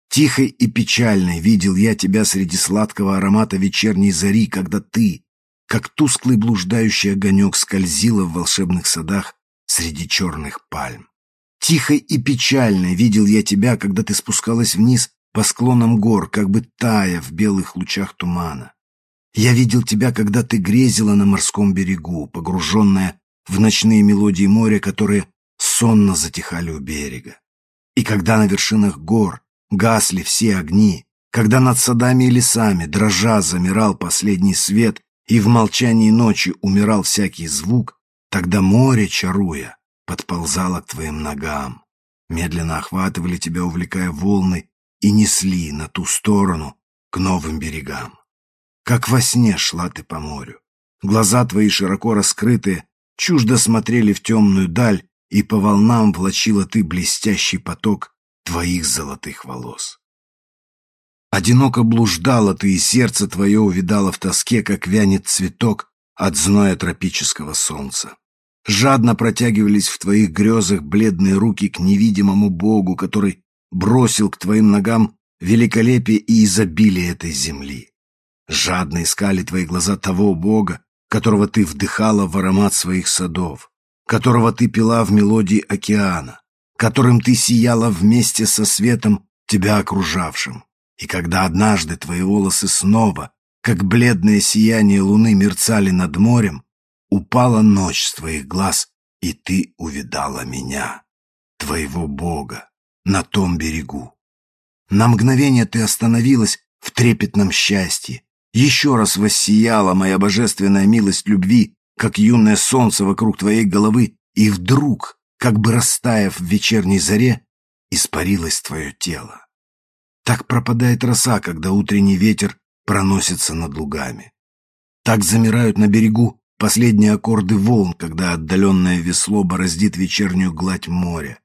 Тихой и печальной видел я тебя среди сладкого аромата вечерней зари, когда ты, как тусклый блуждающий огонек скользила в волшебных садах среди черных пальм. Тихо и печально видел я тебя, когда ты спускалась вниз по склонам гор, как бы тая в белых лучах тумана. Я видел тебя, когда ты грезила на морском берегу, погруженная в ночные мелодии моря, которые сонно затихали у берега. И когда на вершинах гор гасли все огни, когда над садами и лесами, дрожа, замирал последний свет, и в молчании ночи умирал всякий звук, тогда море, чаруя, подползало к твоим ногам. Медленно охватывали тебя, увлекая волны, и несли на ту сторону, к новым берегам. Как во сне шла ты по морю. Глаза твои широко раскрытые, чуждо смотрели в темную даль, и по волнам влачила ты блестящий поток твоих золотых волос. Одиноко блуждала ты, и сердце твое увидало в тоске, как вянет цветок от зноя тропического солнца. Жадно протягивались в твоих грезах бледные руки к невидимому Богу, который бросил к твоим ногам великолепие и изобилие этой земли. Жадно искали твои глаза того Бога, которого ты вдыхала в аромат своих садов, которого ты пила в мелодии океана, которым ты сияла вместе со светом тебя окружавшим. И когда однажды твои волосы снова, как бледное сияние луны, мерцали над морем, упала ночь с твоих глаз, и ты увидала меня, твоего Бога, на том берегу. На мгновение ты остановилась в трепетном счастье, Еще раз воссияла моя божественная милость любви, как юное солнце вокруг твоей головы, и вдруг, как бы растаяв в вечерней заре, испарилось твое тело. Так пропадает роса, когда утренний ветер проносится над лугами. Так замирают на берегу последние аккорды волн, когда отдаленное весло бороздит вечернюю гладь моря.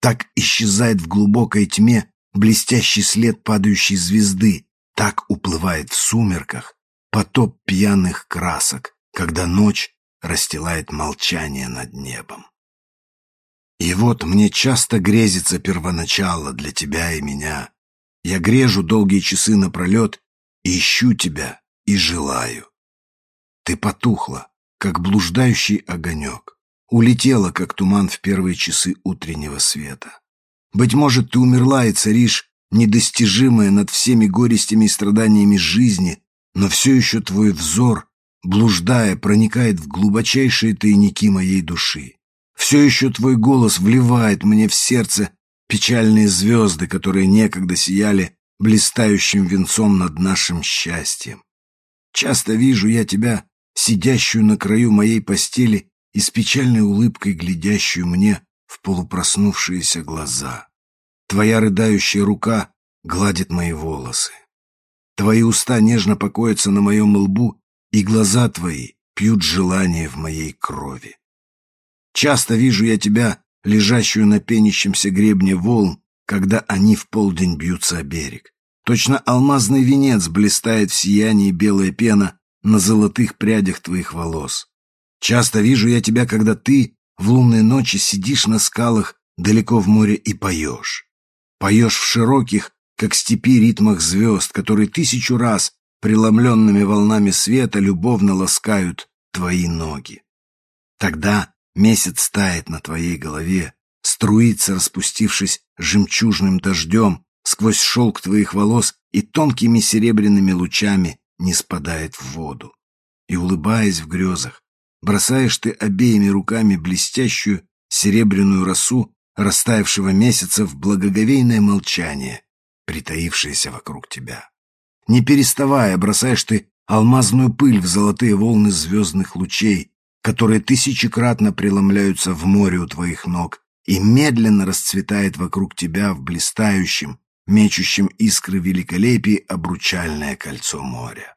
Так исчезает в глубокой тьме блестящий след падающей звезды, так уплывает в сумерках потоп пьяных красок, когда ночь расстилает молчание над небом. И вот мне часто грезится первоначало для тебя и меня. Я грежу долгие часы напролет, ищу тебя, и желаю. Ты потухла, как блуждающий огонек, улетела, как туман в первые часы утреннего света. Быть может, ты умерла и царишь недостижимая над всеми горестями и страданиями жизни, но все еще твой взор, блуждая, проникает в глубочайшие тайники моей души. Все еще твой голос вливает мне в сердце печальные звезды, которые некогда сияли блистающим венцом над нашим счастьем. Часто вижу я тебя, сидящую на краю моей постели и с печальной улыбкой глядящую мне в полупроснувшиеся глаза. Твоя рыдающая рука гладит мои волосы. Твои уста нежно покоятся на моем лбу, и глаза твои пьют желание в моей крови. Часто вижу я тебя, лежащую на пенящемся гребне волн, когда они в полдень бьются о берег. Точно алмазный венец блистает в сиянии белая пена на золотых прядях твоих волос. Часто вижу я тебя, когда ты в лунной ночи сидишь на скалах далеко в море и поешь. Поешь в широких, как степи ритмах звезд, которые тысячу раз преломленными волнами света любовно ласкают твои ноги. Тогда месяц тает на твоей голове, струится, распустившись жемчужным дождем, сквозь шелк твоих волос и тонкими серебряными лучами не спадает в воду. И, улыбаясь в грезах, бросаешь ты обеими руками блестящую серебряную росу растаявшего месяца в благоговейное молчание, притаившееся вокруг тебя. Не переставая, бросаешь ты алмазную пыль в золотые волны звездных лучей, которые тысячекратно преломляются в море у твоих ног, и медленно расцветает вокруг тебя в блистающем, мечущем искры великолепии обручальное кольцо моря.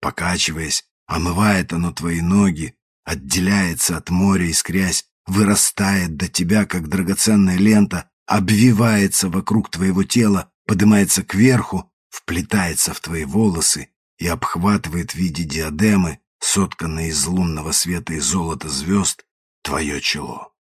Покачиваясь, омывает оно твои ноги, отделяется от моря, искрясь, вырастает до тебя, как драгоценная лента, обвивается вокруг твоего тела, поднимается кверху, вплетается в твои волосы и обхватывает в виде диадемы, сотканной из лунного света и золота звезд, твое чело.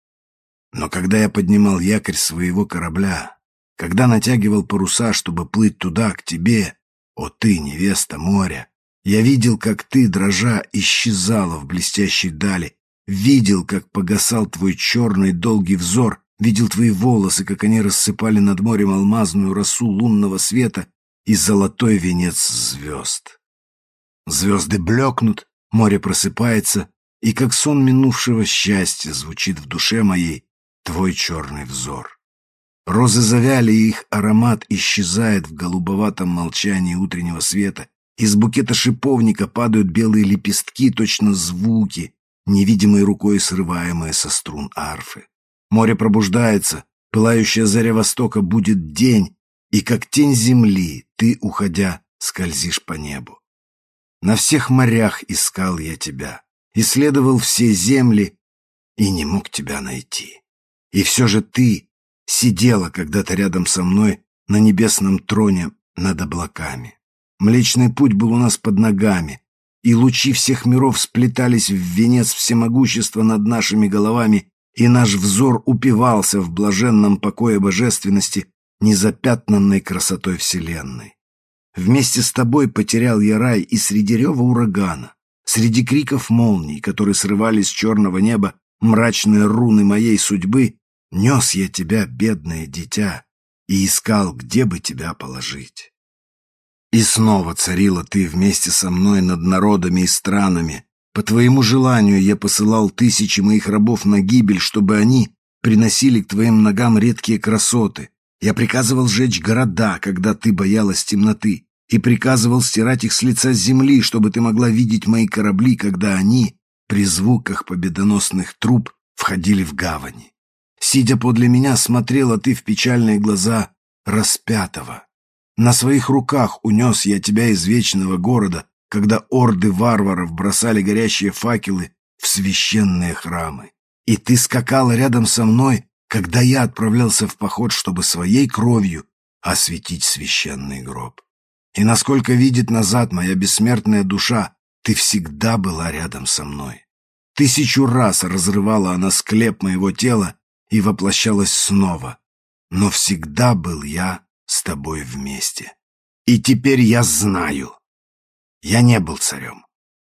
Но когда я поднимал якорь своего корабля, когда натягивал паруса, чтобы плыть туда, к тебе, о ты, невеста моря, я видел, как ты, дрожа, исчезала в блестящей дали, видел, как погасал твой черный долгий взор, видел твои волосы, как они рассыпали над морем алмазную росу лунного света и золотой венец звезд. Звезды блекнут, море просыпается, и как сон минувшего счастья звучит в душе моей твой черный взор. Розы завяли, и их аромат исчезает в голубоватом молчании утреннего света. Из букета шиповника падают белые лепестки, точно звуки, невидимой рукой срываемые со струн арфы. Море пробуждается, пылающая заря востока будет день, и как тень земли ты, уходя, скользишь по небу. На всех морях искал я тебя, исследовал все земли и не мог тебя найти. И все же ты сидела когда-то рядом со мной на небесном троне над облаками. Млечный путь был у нас под ногами, и лучи всех миров сплетались в венец всемогущества над нашими головами, и наш взор упивался в блаженном покое божественности, незапятнанной красотой Вселенной. Вместе с тобой потерял я рай и среди рева урагана, среди криков молний, которые срывались с черного неба, мрачные руны моей судьбы, нес я тебя, бедное дитя, и искал, где бы тебя положить. И снова царила ты вместе со мной над народами и странами. По твоему желанию я посылал тысячи моих рабов на гибель, чтобы они приносили к твоим ногам редкие красоты. Я приказывал сжечь города, когда ты боялась темноты. и приказывал стирать их с лица земли, чтобы ты могла видеть мои корабли, когда они, при звуках победоносных труб, входили в гавани. Сидя подле меня, смотрела ты в печальные глаза распятого. На своих руках унес я тебя из вечного города, когда орды варваров бросали горящие факелы в священные храмы. И ты скакала рядом со мной, когда я отправлялся в поход, чтобы своей кровью осветить священный гроб. И насколько видит назад моя бессмертная душа, ты всегда была рядом со мной. Тысячу раз разрывала она склеп моего тела и воплощалась снова. Но всегда был я с тобой вместе. И теперь я знаю. Я не был царем.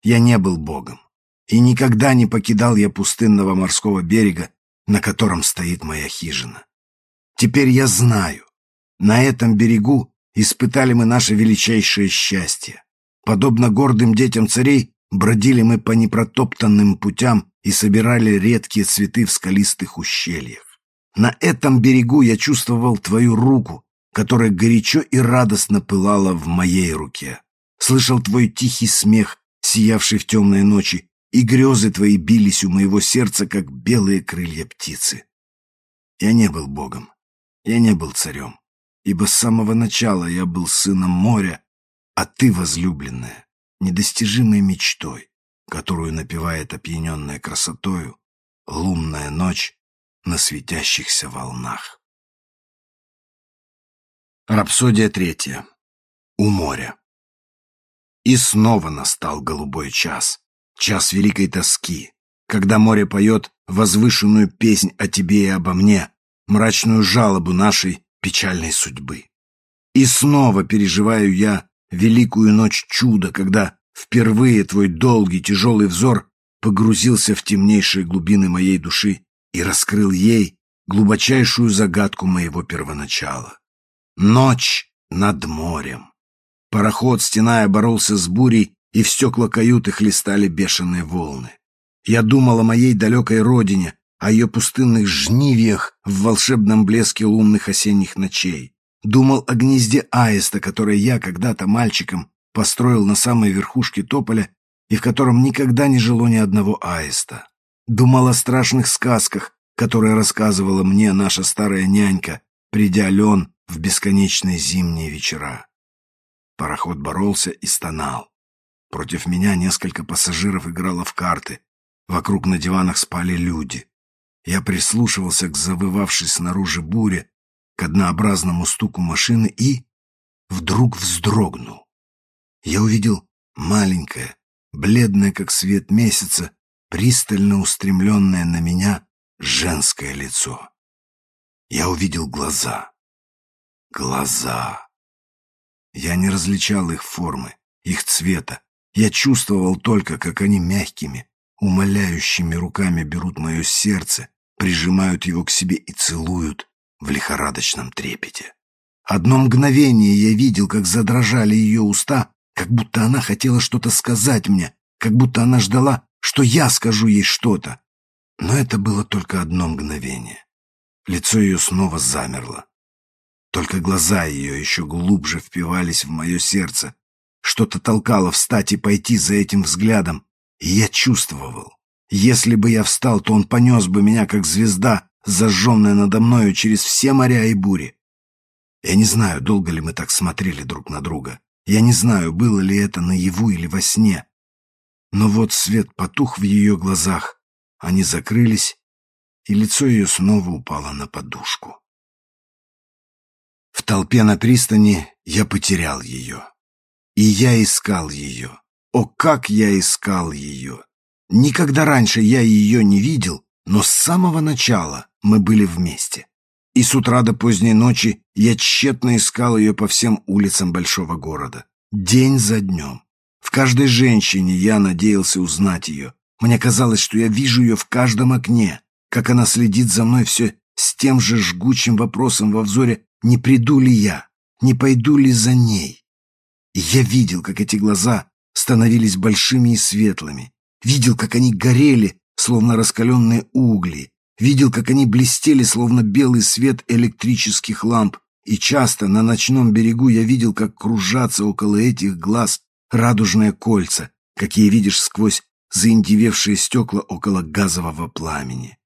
Я не был богом. И никогда не покидал я пустынного морского берега, на котором стоит моя хижина. Теперь я знаю. На этом берегу испытали мы наше величайшее счастье. Подобно гордым детям царей, бродили мы по непротоптанным путям и собирали редкие цветы в скалистых ущельях. На этом берегу я чувствовал твою руку, которая горячо и радостно пылала в моей руке. Слышал твой тихий смех, сиявший в темной ночи, и грезы твои бились у моего сердца, как белые крылья птицы. Я не был богом, я не был царем, ибо с самого начала я был сыном моря, а ты, возлюбленная, недостижимой мечтой, которую напевает опьяненная красотою лунная ночь на светящихся волнах. Рапсодия третья. У моря. И снова настал голубой час, час великой тоски, когда море поет возвышенную песнь о тебе и обо мне, мрачную жалобу нашей печальной судьбы. И снова переживаю я великую ночь чуда, когда впервые твой долгий тяжелый взор погрузился в темнейшие глубины моей души и раскрыл ей глубочайшую загадку моего первоначала. Ночь над морем. Пароход, стеная, боролся с бурей, и в стекла каюты хлестали бешеные волны. Я думал о моей далекой родине, о ее пустынных жнивьях в волшебном блеске лунных осенних ночей. Думал о гнезде аиста, которое я когда-то мальчиком построил на самой верхушке тополя и в котором никогда не жило ни одного аиста. Думал о страшных сказках, которые рассказывала мне наша старая нянька, придя лен в бесконечные зимние вечера. Пароход боролся и стонал. Против меня несколько пассажиров играло в карты. Вокруг на диванах спали люди. Я прислушивался к завывавшей снаружи буре, к однообразному стуку машины и... вдруг вздрогнул. Я увидел маленькое, бледное, как свет месяца, пристально устремленное на меня женское лицо. Я увидел глаза. Глаза. Я не различал их формы, их цвета, я чувствовал только, как они мягкими, умоляющими руками берут мое сердце, прижимают его к себе и целуют в лихорадочном трепете. Одно мгновение я видел, как задрожали ее уста, как будто она хотела что-то сказать мне, как будто она ждала, что я скажу ей что-то. Но это было только одно мгновение. Лицо ее снова замерло. Только глаза ее еще глубже впивались в мое сердце, что-то толкало встать и пойти за этим взглядом, и я чувствовал. Если бы я встал, то он понес бы меня, как звезда, зажженная надо мною через все моря и бури. Я не знаю, долго ли мы так смотрели друг на друга. Я не знаю, было ли это наяву или во сне. Но вот свет потух в ее глазах, они закрылись, и лицо ее снова упало на подушку. В толпе на пристани я потерял ее. И я искал ее. О, как я искал ее! Никогда раньше я ее не видел, но с самого начала мы были вместе. И с утра до поздней ночи я тщетно искал ее по всем улицам большого города. День за днем. В каждой женщине я надеялся узнать ее. Мне казалось, что я вижу ее в каждом окне, как она следит за мной все с тем же жгучим вопросом во взоре, не приду ли я, не пойду ли за ней. И я видел, как эти глаза становились большими и светлыми, видел, как они горели, словно раскаленные угли, видел, как они блестели, словно белый свет электрических ламп, и часто на ночном берегу я видел, как кружатся около этих глаз радужные кольца, какие видишь сквозь заиндевевшие стекла около газового пламени.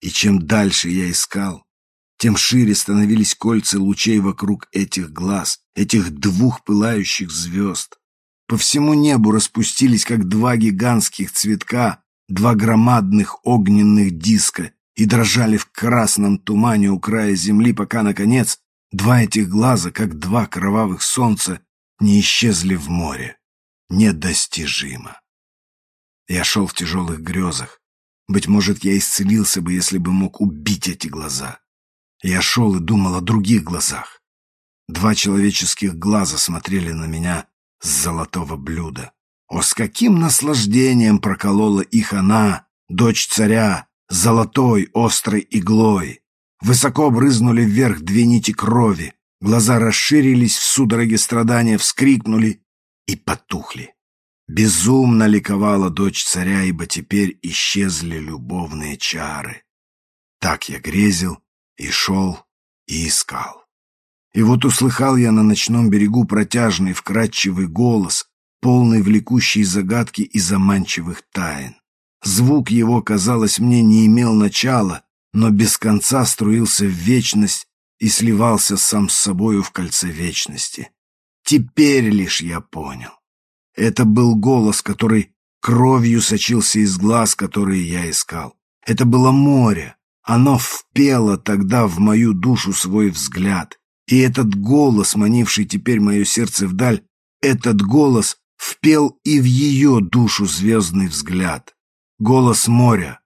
И чем дальше я искал, тем шире становились кольца лучей вокруг этих глаз, этих двух пылающих звезд. По всему небу распустились, как два гигантских цветка, два громадных огненных диска и дрожали в красном тумане у края земли, пока, наконец, два этих глаза, как два кровавых солнца, не исчезли в море. Недостижимо. Я шел в тяжелых грезах. Быть может, я исцелился бы, если бы мог убить эти глаза. Я шел и думал о других глазах. Два человеческих глаза смотрели на меня с золотого блюда. О, с каким наслаждением проколола их она, дочь царя, золотой острой иглой. Высоко брызнули вверх две нити крови, глаза расширились в судороге страдания, вскрикнули и потухли. Безумно ликовала дочь царя, ибо теперь исчезли любовные чары. Так я грезил и шел, и искал. И вот услыхал я на ночном берегу протяжный, вкрадчивый голос, полный влекущей загадки и заманчивых тайн. Звук его, казалось мне, не имел начала, но без конца струился в вечность и сливался сам с собою в кольце вечности. Теперь лишь я понял. Это был голос, который кровью сочился из глаз, которые я искал. Это было море. Оно впело тогда в мою душу свой взгляд. И этот голос, манивший теперь мое сердце вдаль, этот голос впел и в ее душу звездный взгляд. Голос моря,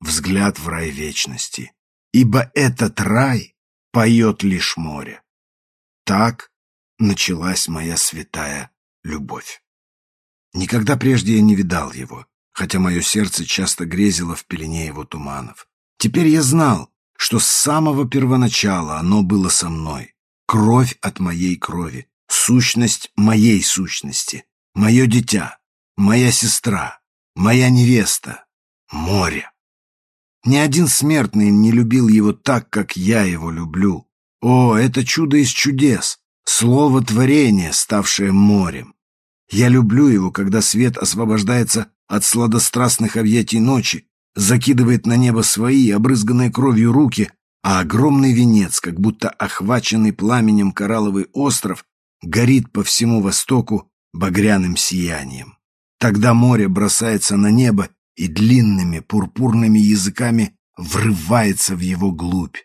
взгляд в рай вечности. Ибо этот рай поет лишь море. Так началась моя святая любовь. Никогда прежде я не видал его, хотя мое сердце часто грезило в пелене его туманов. Теперь я знал, что с самого первоначала оно было со мной. Кровь от моей крови, сущность моей сущности, мое дитя, моя сестра, моя невеста, море. Ни один смертный не любил его так, как я его люблю. О, это чудо из чудес, слово творения, ставшее морем. Я люблю его, когда свет освобождается от сладострастных объятий ночи, закидывает на небо свои, обрызганные кровью руки, а огромный венец, как будто охваченный пламенем коралловый остров, горит по всему востоку багряным сиянием. Тогда море бросается на небо и длинными пурпурными языками врывается в его глубь.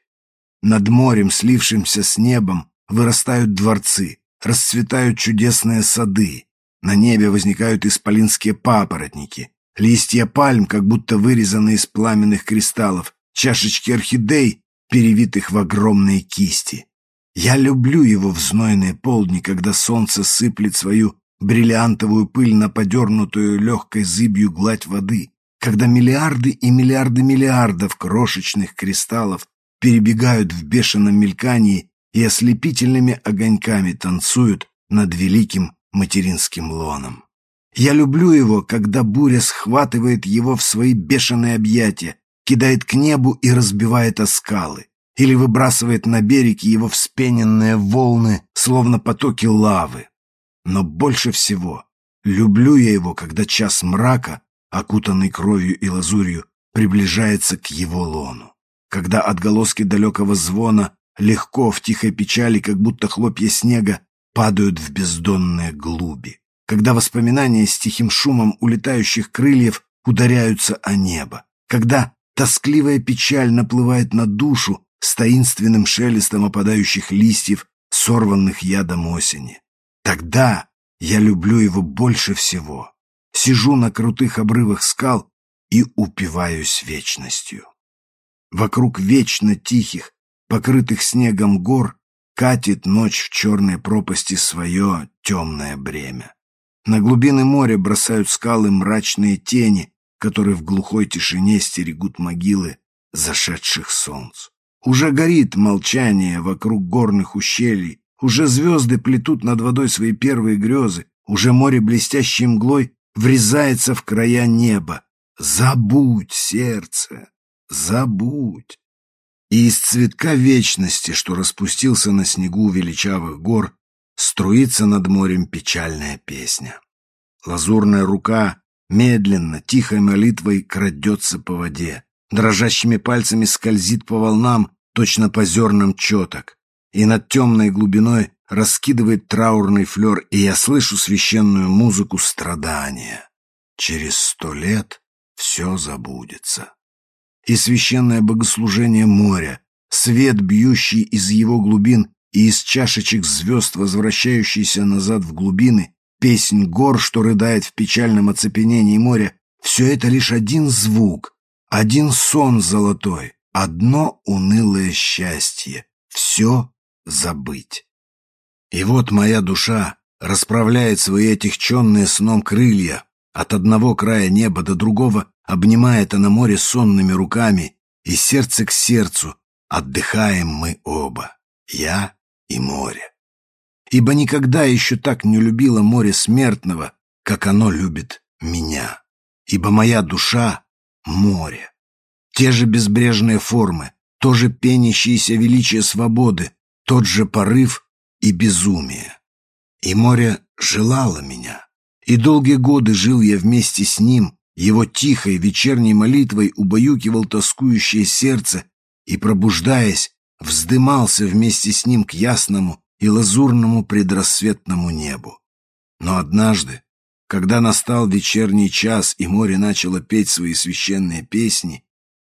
Над морем, слившимся с небом, вырастают дворцы, расцветают чудесные сады, на небе возникают исполинские папоротники, листья пальм, как будто вырезаны из пламенных кристаллов, чашечки орхидей, перевитых в огромные кисти. Я люблю его в знойные полдни, когда солнце сыплет свою бриллиантовую пыль на подернутую легкой зыбью гладь воды, когда миллиарды и миллиарды миллиардов крошечных кристаллов перебегают в бешеном мелькании и ослепительными огоньками танцуют над великим материнским лоном. Я люблю его, когда буря схватывает его в свои бешеные объятия, кидает к небу и разбивает о скалы, или выбрасывает на берег его вспененные волны, словно потоки лавы. Но больше всего люблю я его, когда час мрака, окутанный кровью и лазурью, приближается к его лону, когда отголоски далекого звона легко в тихой печали, как будто хлопья снега, падают в бездонные глуби, когда воспоминания с тихим шумом улетающих крыльев ударяются о небо, когда тоскливая печаль наплывает на душу с таинственным шелестом опадающих листьев, сорванных ядом осени. Тогда я люблю его больше всего. Сижу на крутых обрывах скал и упиваюсь вечностью. Вокруг вечно тихих, покрытых снегом гор, Катит ночь в черной пропасти свое темное бремя. На глубины моря бросают скалы мрачные тени, которые в глухой тишине стерегут могилы зашедших солнц. Уже горит молчание вокруг горных ущелий, уже звезды плетут над водой свои первые грезы, уже море блестящей мглой врезается в края неба. Забудь, сердце, забудь. И из цветка вечности, что распустился на снегу величавых гор, струится над морем печальная песня. Лазурная рука медленно, тихой молитвой крадется по воде, дрожащими пальцами скользит по волнам, точно по зернам четок, и над темной глубиной раскидывает траурный флер, и я слышу священную музыку страдания. Через сто лет все забудется. И священное богослужение моря, свет, бьющий из его глубин и из чашечек звезд, возвращающийся назад в глубины, песнь гор, что рыдает в печальном оцепенении моря, все это лишь один звук, один сон золотой, одно унылое счастье — все забыть. И вот моя душа расправляет свои отягченные сном крылья, от одного края неба до другого обнимает она море сонными руками, и сердце к сердцу отдыхаем мы оба, я и море. Ибо никогда еще так не любила море смертного, как оно любит меня. Ибо моя душа — море. Те же безбрежные формы, то же пенящееся величие свободы, тот же порыв и безумие. И море желало меня. И долгие годы жил я вместе с ним, его тихой вечерней молитвой убаюкивал тоскующее сердце и, пробуждаясь, вздымался вместе с ним к ясному и лазурному предрассветному небу. Но однажды, когда настал вечерний час и море начало петь свои священные песни,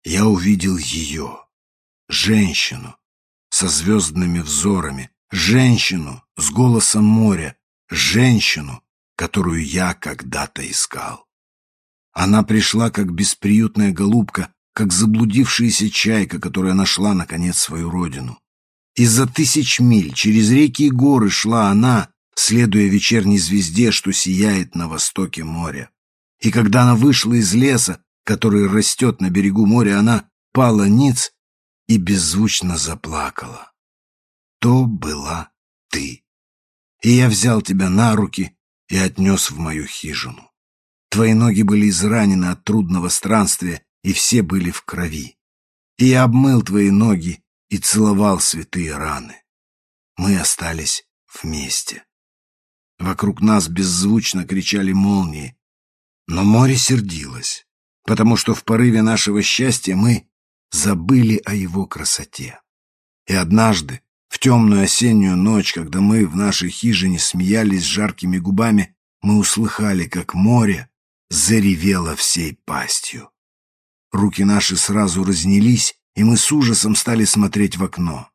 я увидел ее, женщину, со звездными взорами, женщину с голосом моря, женщину, которую я когда-то искал. Она пришла как бесприютная голубка, как заблудившаяся чайка, которая нашла, наконец, свою родину. Из-за тысяч миль через реки и горы шла она, следуя вечерней звезде, что сияет на востоке моря. И когда она вышла из леса, который растет на берегу моря, она пала ниц и беззвучно заплакала. То была ты. И я взял тебя на руки и отнес в мою хижину. Твои ноги были изранены от трудного странствия, и все были в крови. И я обмыл твои ноги и целовал святые раны. Мы остались вместе. Вокруг нас беззвучно кричали молнии, но море сердилось, потому что в порыве нашего счастья мы забыли о его красоте. И однажды, в темную осеннюю ночь, когда мы в нашей хижине смеялись жаркими губами, мы услыхали, как море заревело всей пастью. Руки наши сразу разнялись, и мы с ужасом стали смотреть в окно.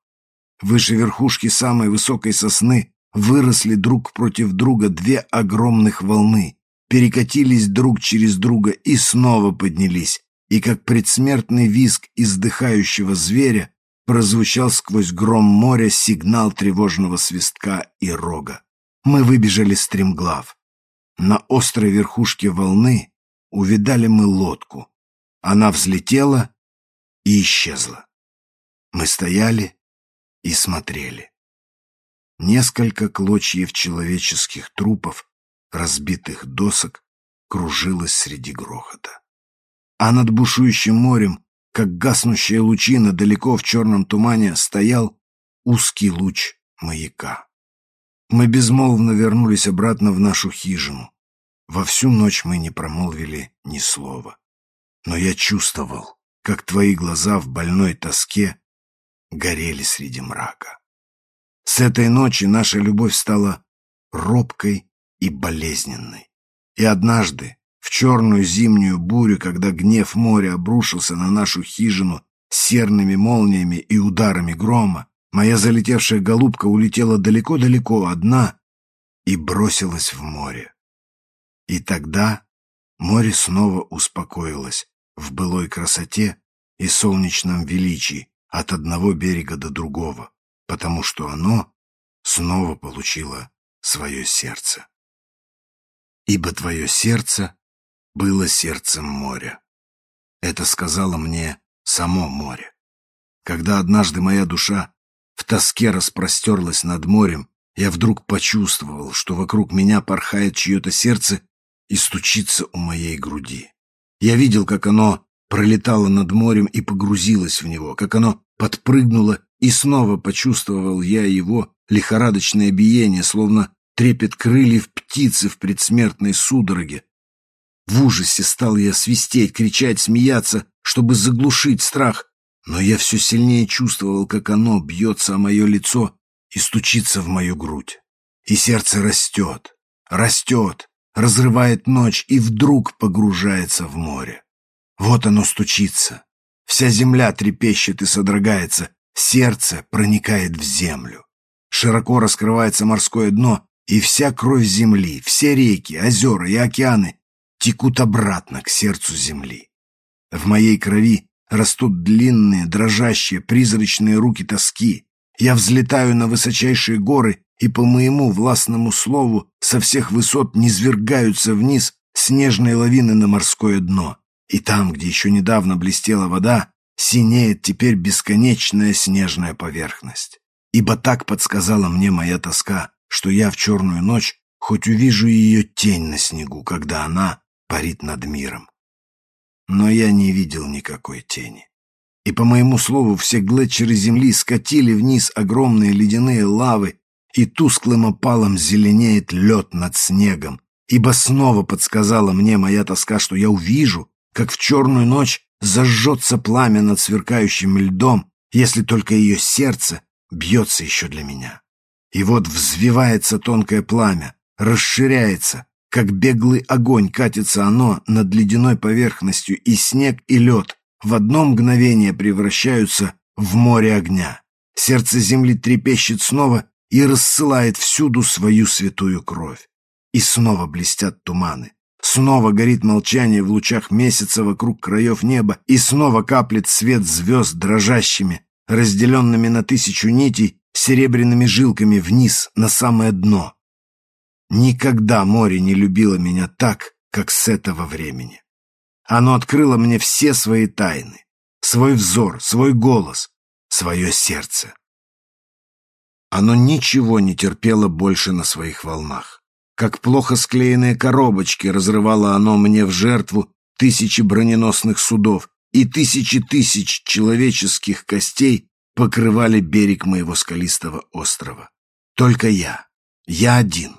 Выше верхушки самой высокой сосны выросли друг против друга две огромных волны, перекатились друг через друга и снова поднялись, и как предсмертный визг издыхающего зверя прозвучал сквозь гром моря сигнал тревожного свистка и рога. Мы выбежали стремглав. На острой верхушке волны увидали мы лодку. Она взлетела и исчезла. Мы стояли и смотрели. Несколько клочьев человеческих трупов, разбитых досок, кружилось среди грохота а над бушующим морем, как гаснущая лучина далеко в черном тумане, стоял узкий луч маяка. Мы безмолвно вернулись обратно в нашу хижину. Во всю ночь мы не промолвили ни слова. Но я чувствовал, как твои глаза в больной тоске горели среди мрака. С этой ночи наша любовь стала робкой и болезненной. И однажды, в черную зимнюю бурю, когда гнев моря обрушился на нашу хижину серными молниями и ударами грома, моя залетевшая голубка улетела далеко-далеко одна и бросилась в море. И тогда море снова успокоилось в былой красоте и солнечном величии от одного берега до другого, потому что оно снова получило свое сердце. Ибо твое сердце было сердцем моря. Это сказала мне само море. Когда однажды моя душа в тоске распростерлась над морем, я вдруг почувствовал, что вокруг меня порхает чье-то сердце и стучится у моей груди. Я видел, как оно пролетало над морем и погрузилось в него, как оно подпрыгнуло, и снова почувствовал я его лихорадочное биение, словно трепет крыльев птицы в предсмертной судороге. В ужасе стал я свистеть, кричать, смеяться, чтобы заглушить страх, но я все сильнее чувствовал, как оно бьется о мое лицо и стучится в мою грудь. И сердце растет, растет, разрывает ночь и вдруг погружается в море. Вот оно стучится. Вся земля трепещет и содрогается, сердце проникает в землю. Широко раскрывается морское дно, и вся кровь земли, все реки, озера и океаны текут обратно к сердцу земли. В моей крови растут длинные, дрожащие, призрачные руки тоски. Я взлетаю на высочайшие горы, и по моему властному слову со всех высот низвергаются вниз снежные лавины на морское дно. И там, где еще недавно блестела вода, синеет теперь бесконечная снежная поверхность. Ибо так подсказала мне моя тоска, что я в черную ночь хоть увижу ее тень на снегу, когда она парит над миром. Но я не видел никакой тени. И, по моему слову, все глетчеры земли скатили вниз огромные ледяные лавы, и тусклым опалом зеленеет лед над снегом, ибо снова подсказала мне моя тоска, что я увижу, как в черную ночь зажжется пламя над сверкающим льдом, если только ее сердце бьется еще для меня. И вот взвивается тонкое пламя, расширяется, как беглый огонь катится оно над ледяной поверхностью, и снег и лед в одно мгновение превращаются в море огня. Сердце земли трепещет снова и рассылает всюду свою святую кровь. И снова блестят туманы. Снова горит молчание в лучах месяца вокруг краев неба, и снова каплет свет звезд дрожащими, разделенными на тысячу нитей, серебряными жилками вниз, на самое дно. Никогда море не любило меня так, как с этого времени. Оно открыло мне все свои тайны, свой взор, свой голос, свое сердце. Оно ничего не терпело больше на своих волнах. Как плохо склеенные коробочки разрывало оно мне в жертву тысячи броненосных судов, и тысячи тысяч человеческих костей покрывали берег моего скалистого острова. Только я, я один,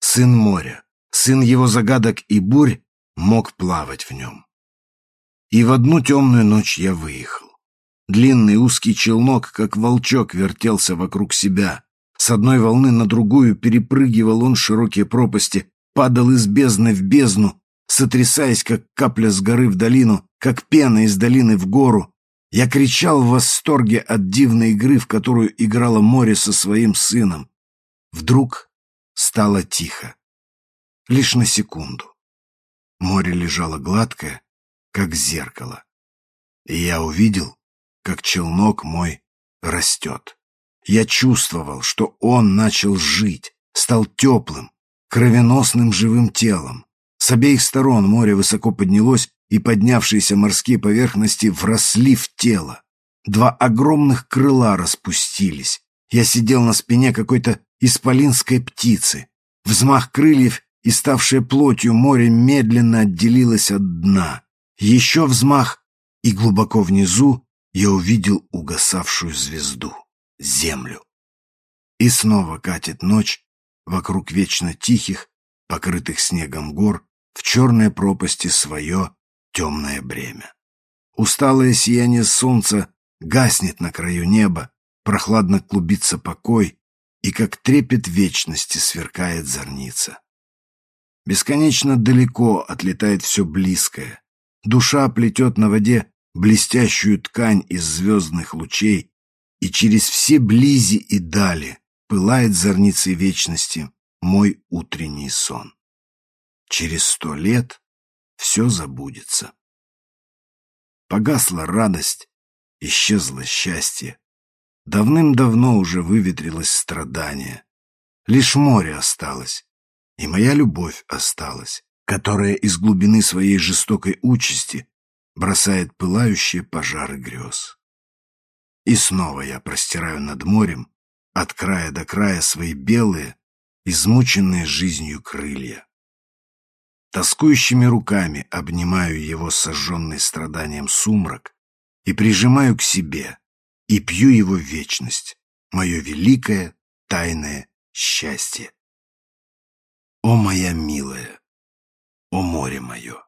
сын моря, сын его загадок и бурь, мог плавать в нем. И в одну темную ночь я выехал. Длинный узкий челнок, как волчок, вертелся вокруг себя, с одной волны на другую перепрыгивал он широкие пропасти, падал из бездны в бездну, сотрясаясь, как капля с горы в долину, как пена из долины в гору. Я кричал в восторге от дивной игры, в которую играло море со своим сыном. Вдруг стало тихо. Лишь на секунду. Море лежало гладкое, как зеркало. И я увидел, как челнок мой растет. Я чувствовал, что он начал жить, стал теплым, кровеносным живым телом. С обеих сторон море высоко поднялось, и поднявшиеся морские поверхности вросли в тело. Два огромных крыла распустились. Я сидел на спине какой-то исполинской птицы. Взмах крыльев и ставшее плотью море медленно отделилось от дна. Еще взмах, и глубоко внизу я увидел угасавшую звезду землю. И снова катит ночь вокруг вечно тихих, покрытых снегом гор, в черной пропасти свое темное бремя. Усталое сияние солнца гаснет на краю неба, прохладно клубится покой, и как трепет вечности сверкает зорница. Бесконечно далеко отлетает все близкое. Душа плетет на воде блестящую ткань из звездных лучей, и через все близи и дали пылает зорницей вечности мой утренний сон. Через сто лет все забудется. Погасла радость, исчезло счастье. Давным-давно уже выветрилось страдание. Лишь море осталось, и моя любовь осталась, которая из глубины своей жестокой участи бросает пылающие пожары грез. И снова я простираю над морем, от края до края свои белые, измученные жизнью крылья. Тоскующими руками обнимаю его сожженный страданием сумрак и прижимаю к себе, и пью его вечность, мое великое тайное счастье. О, моя милая, о море мое!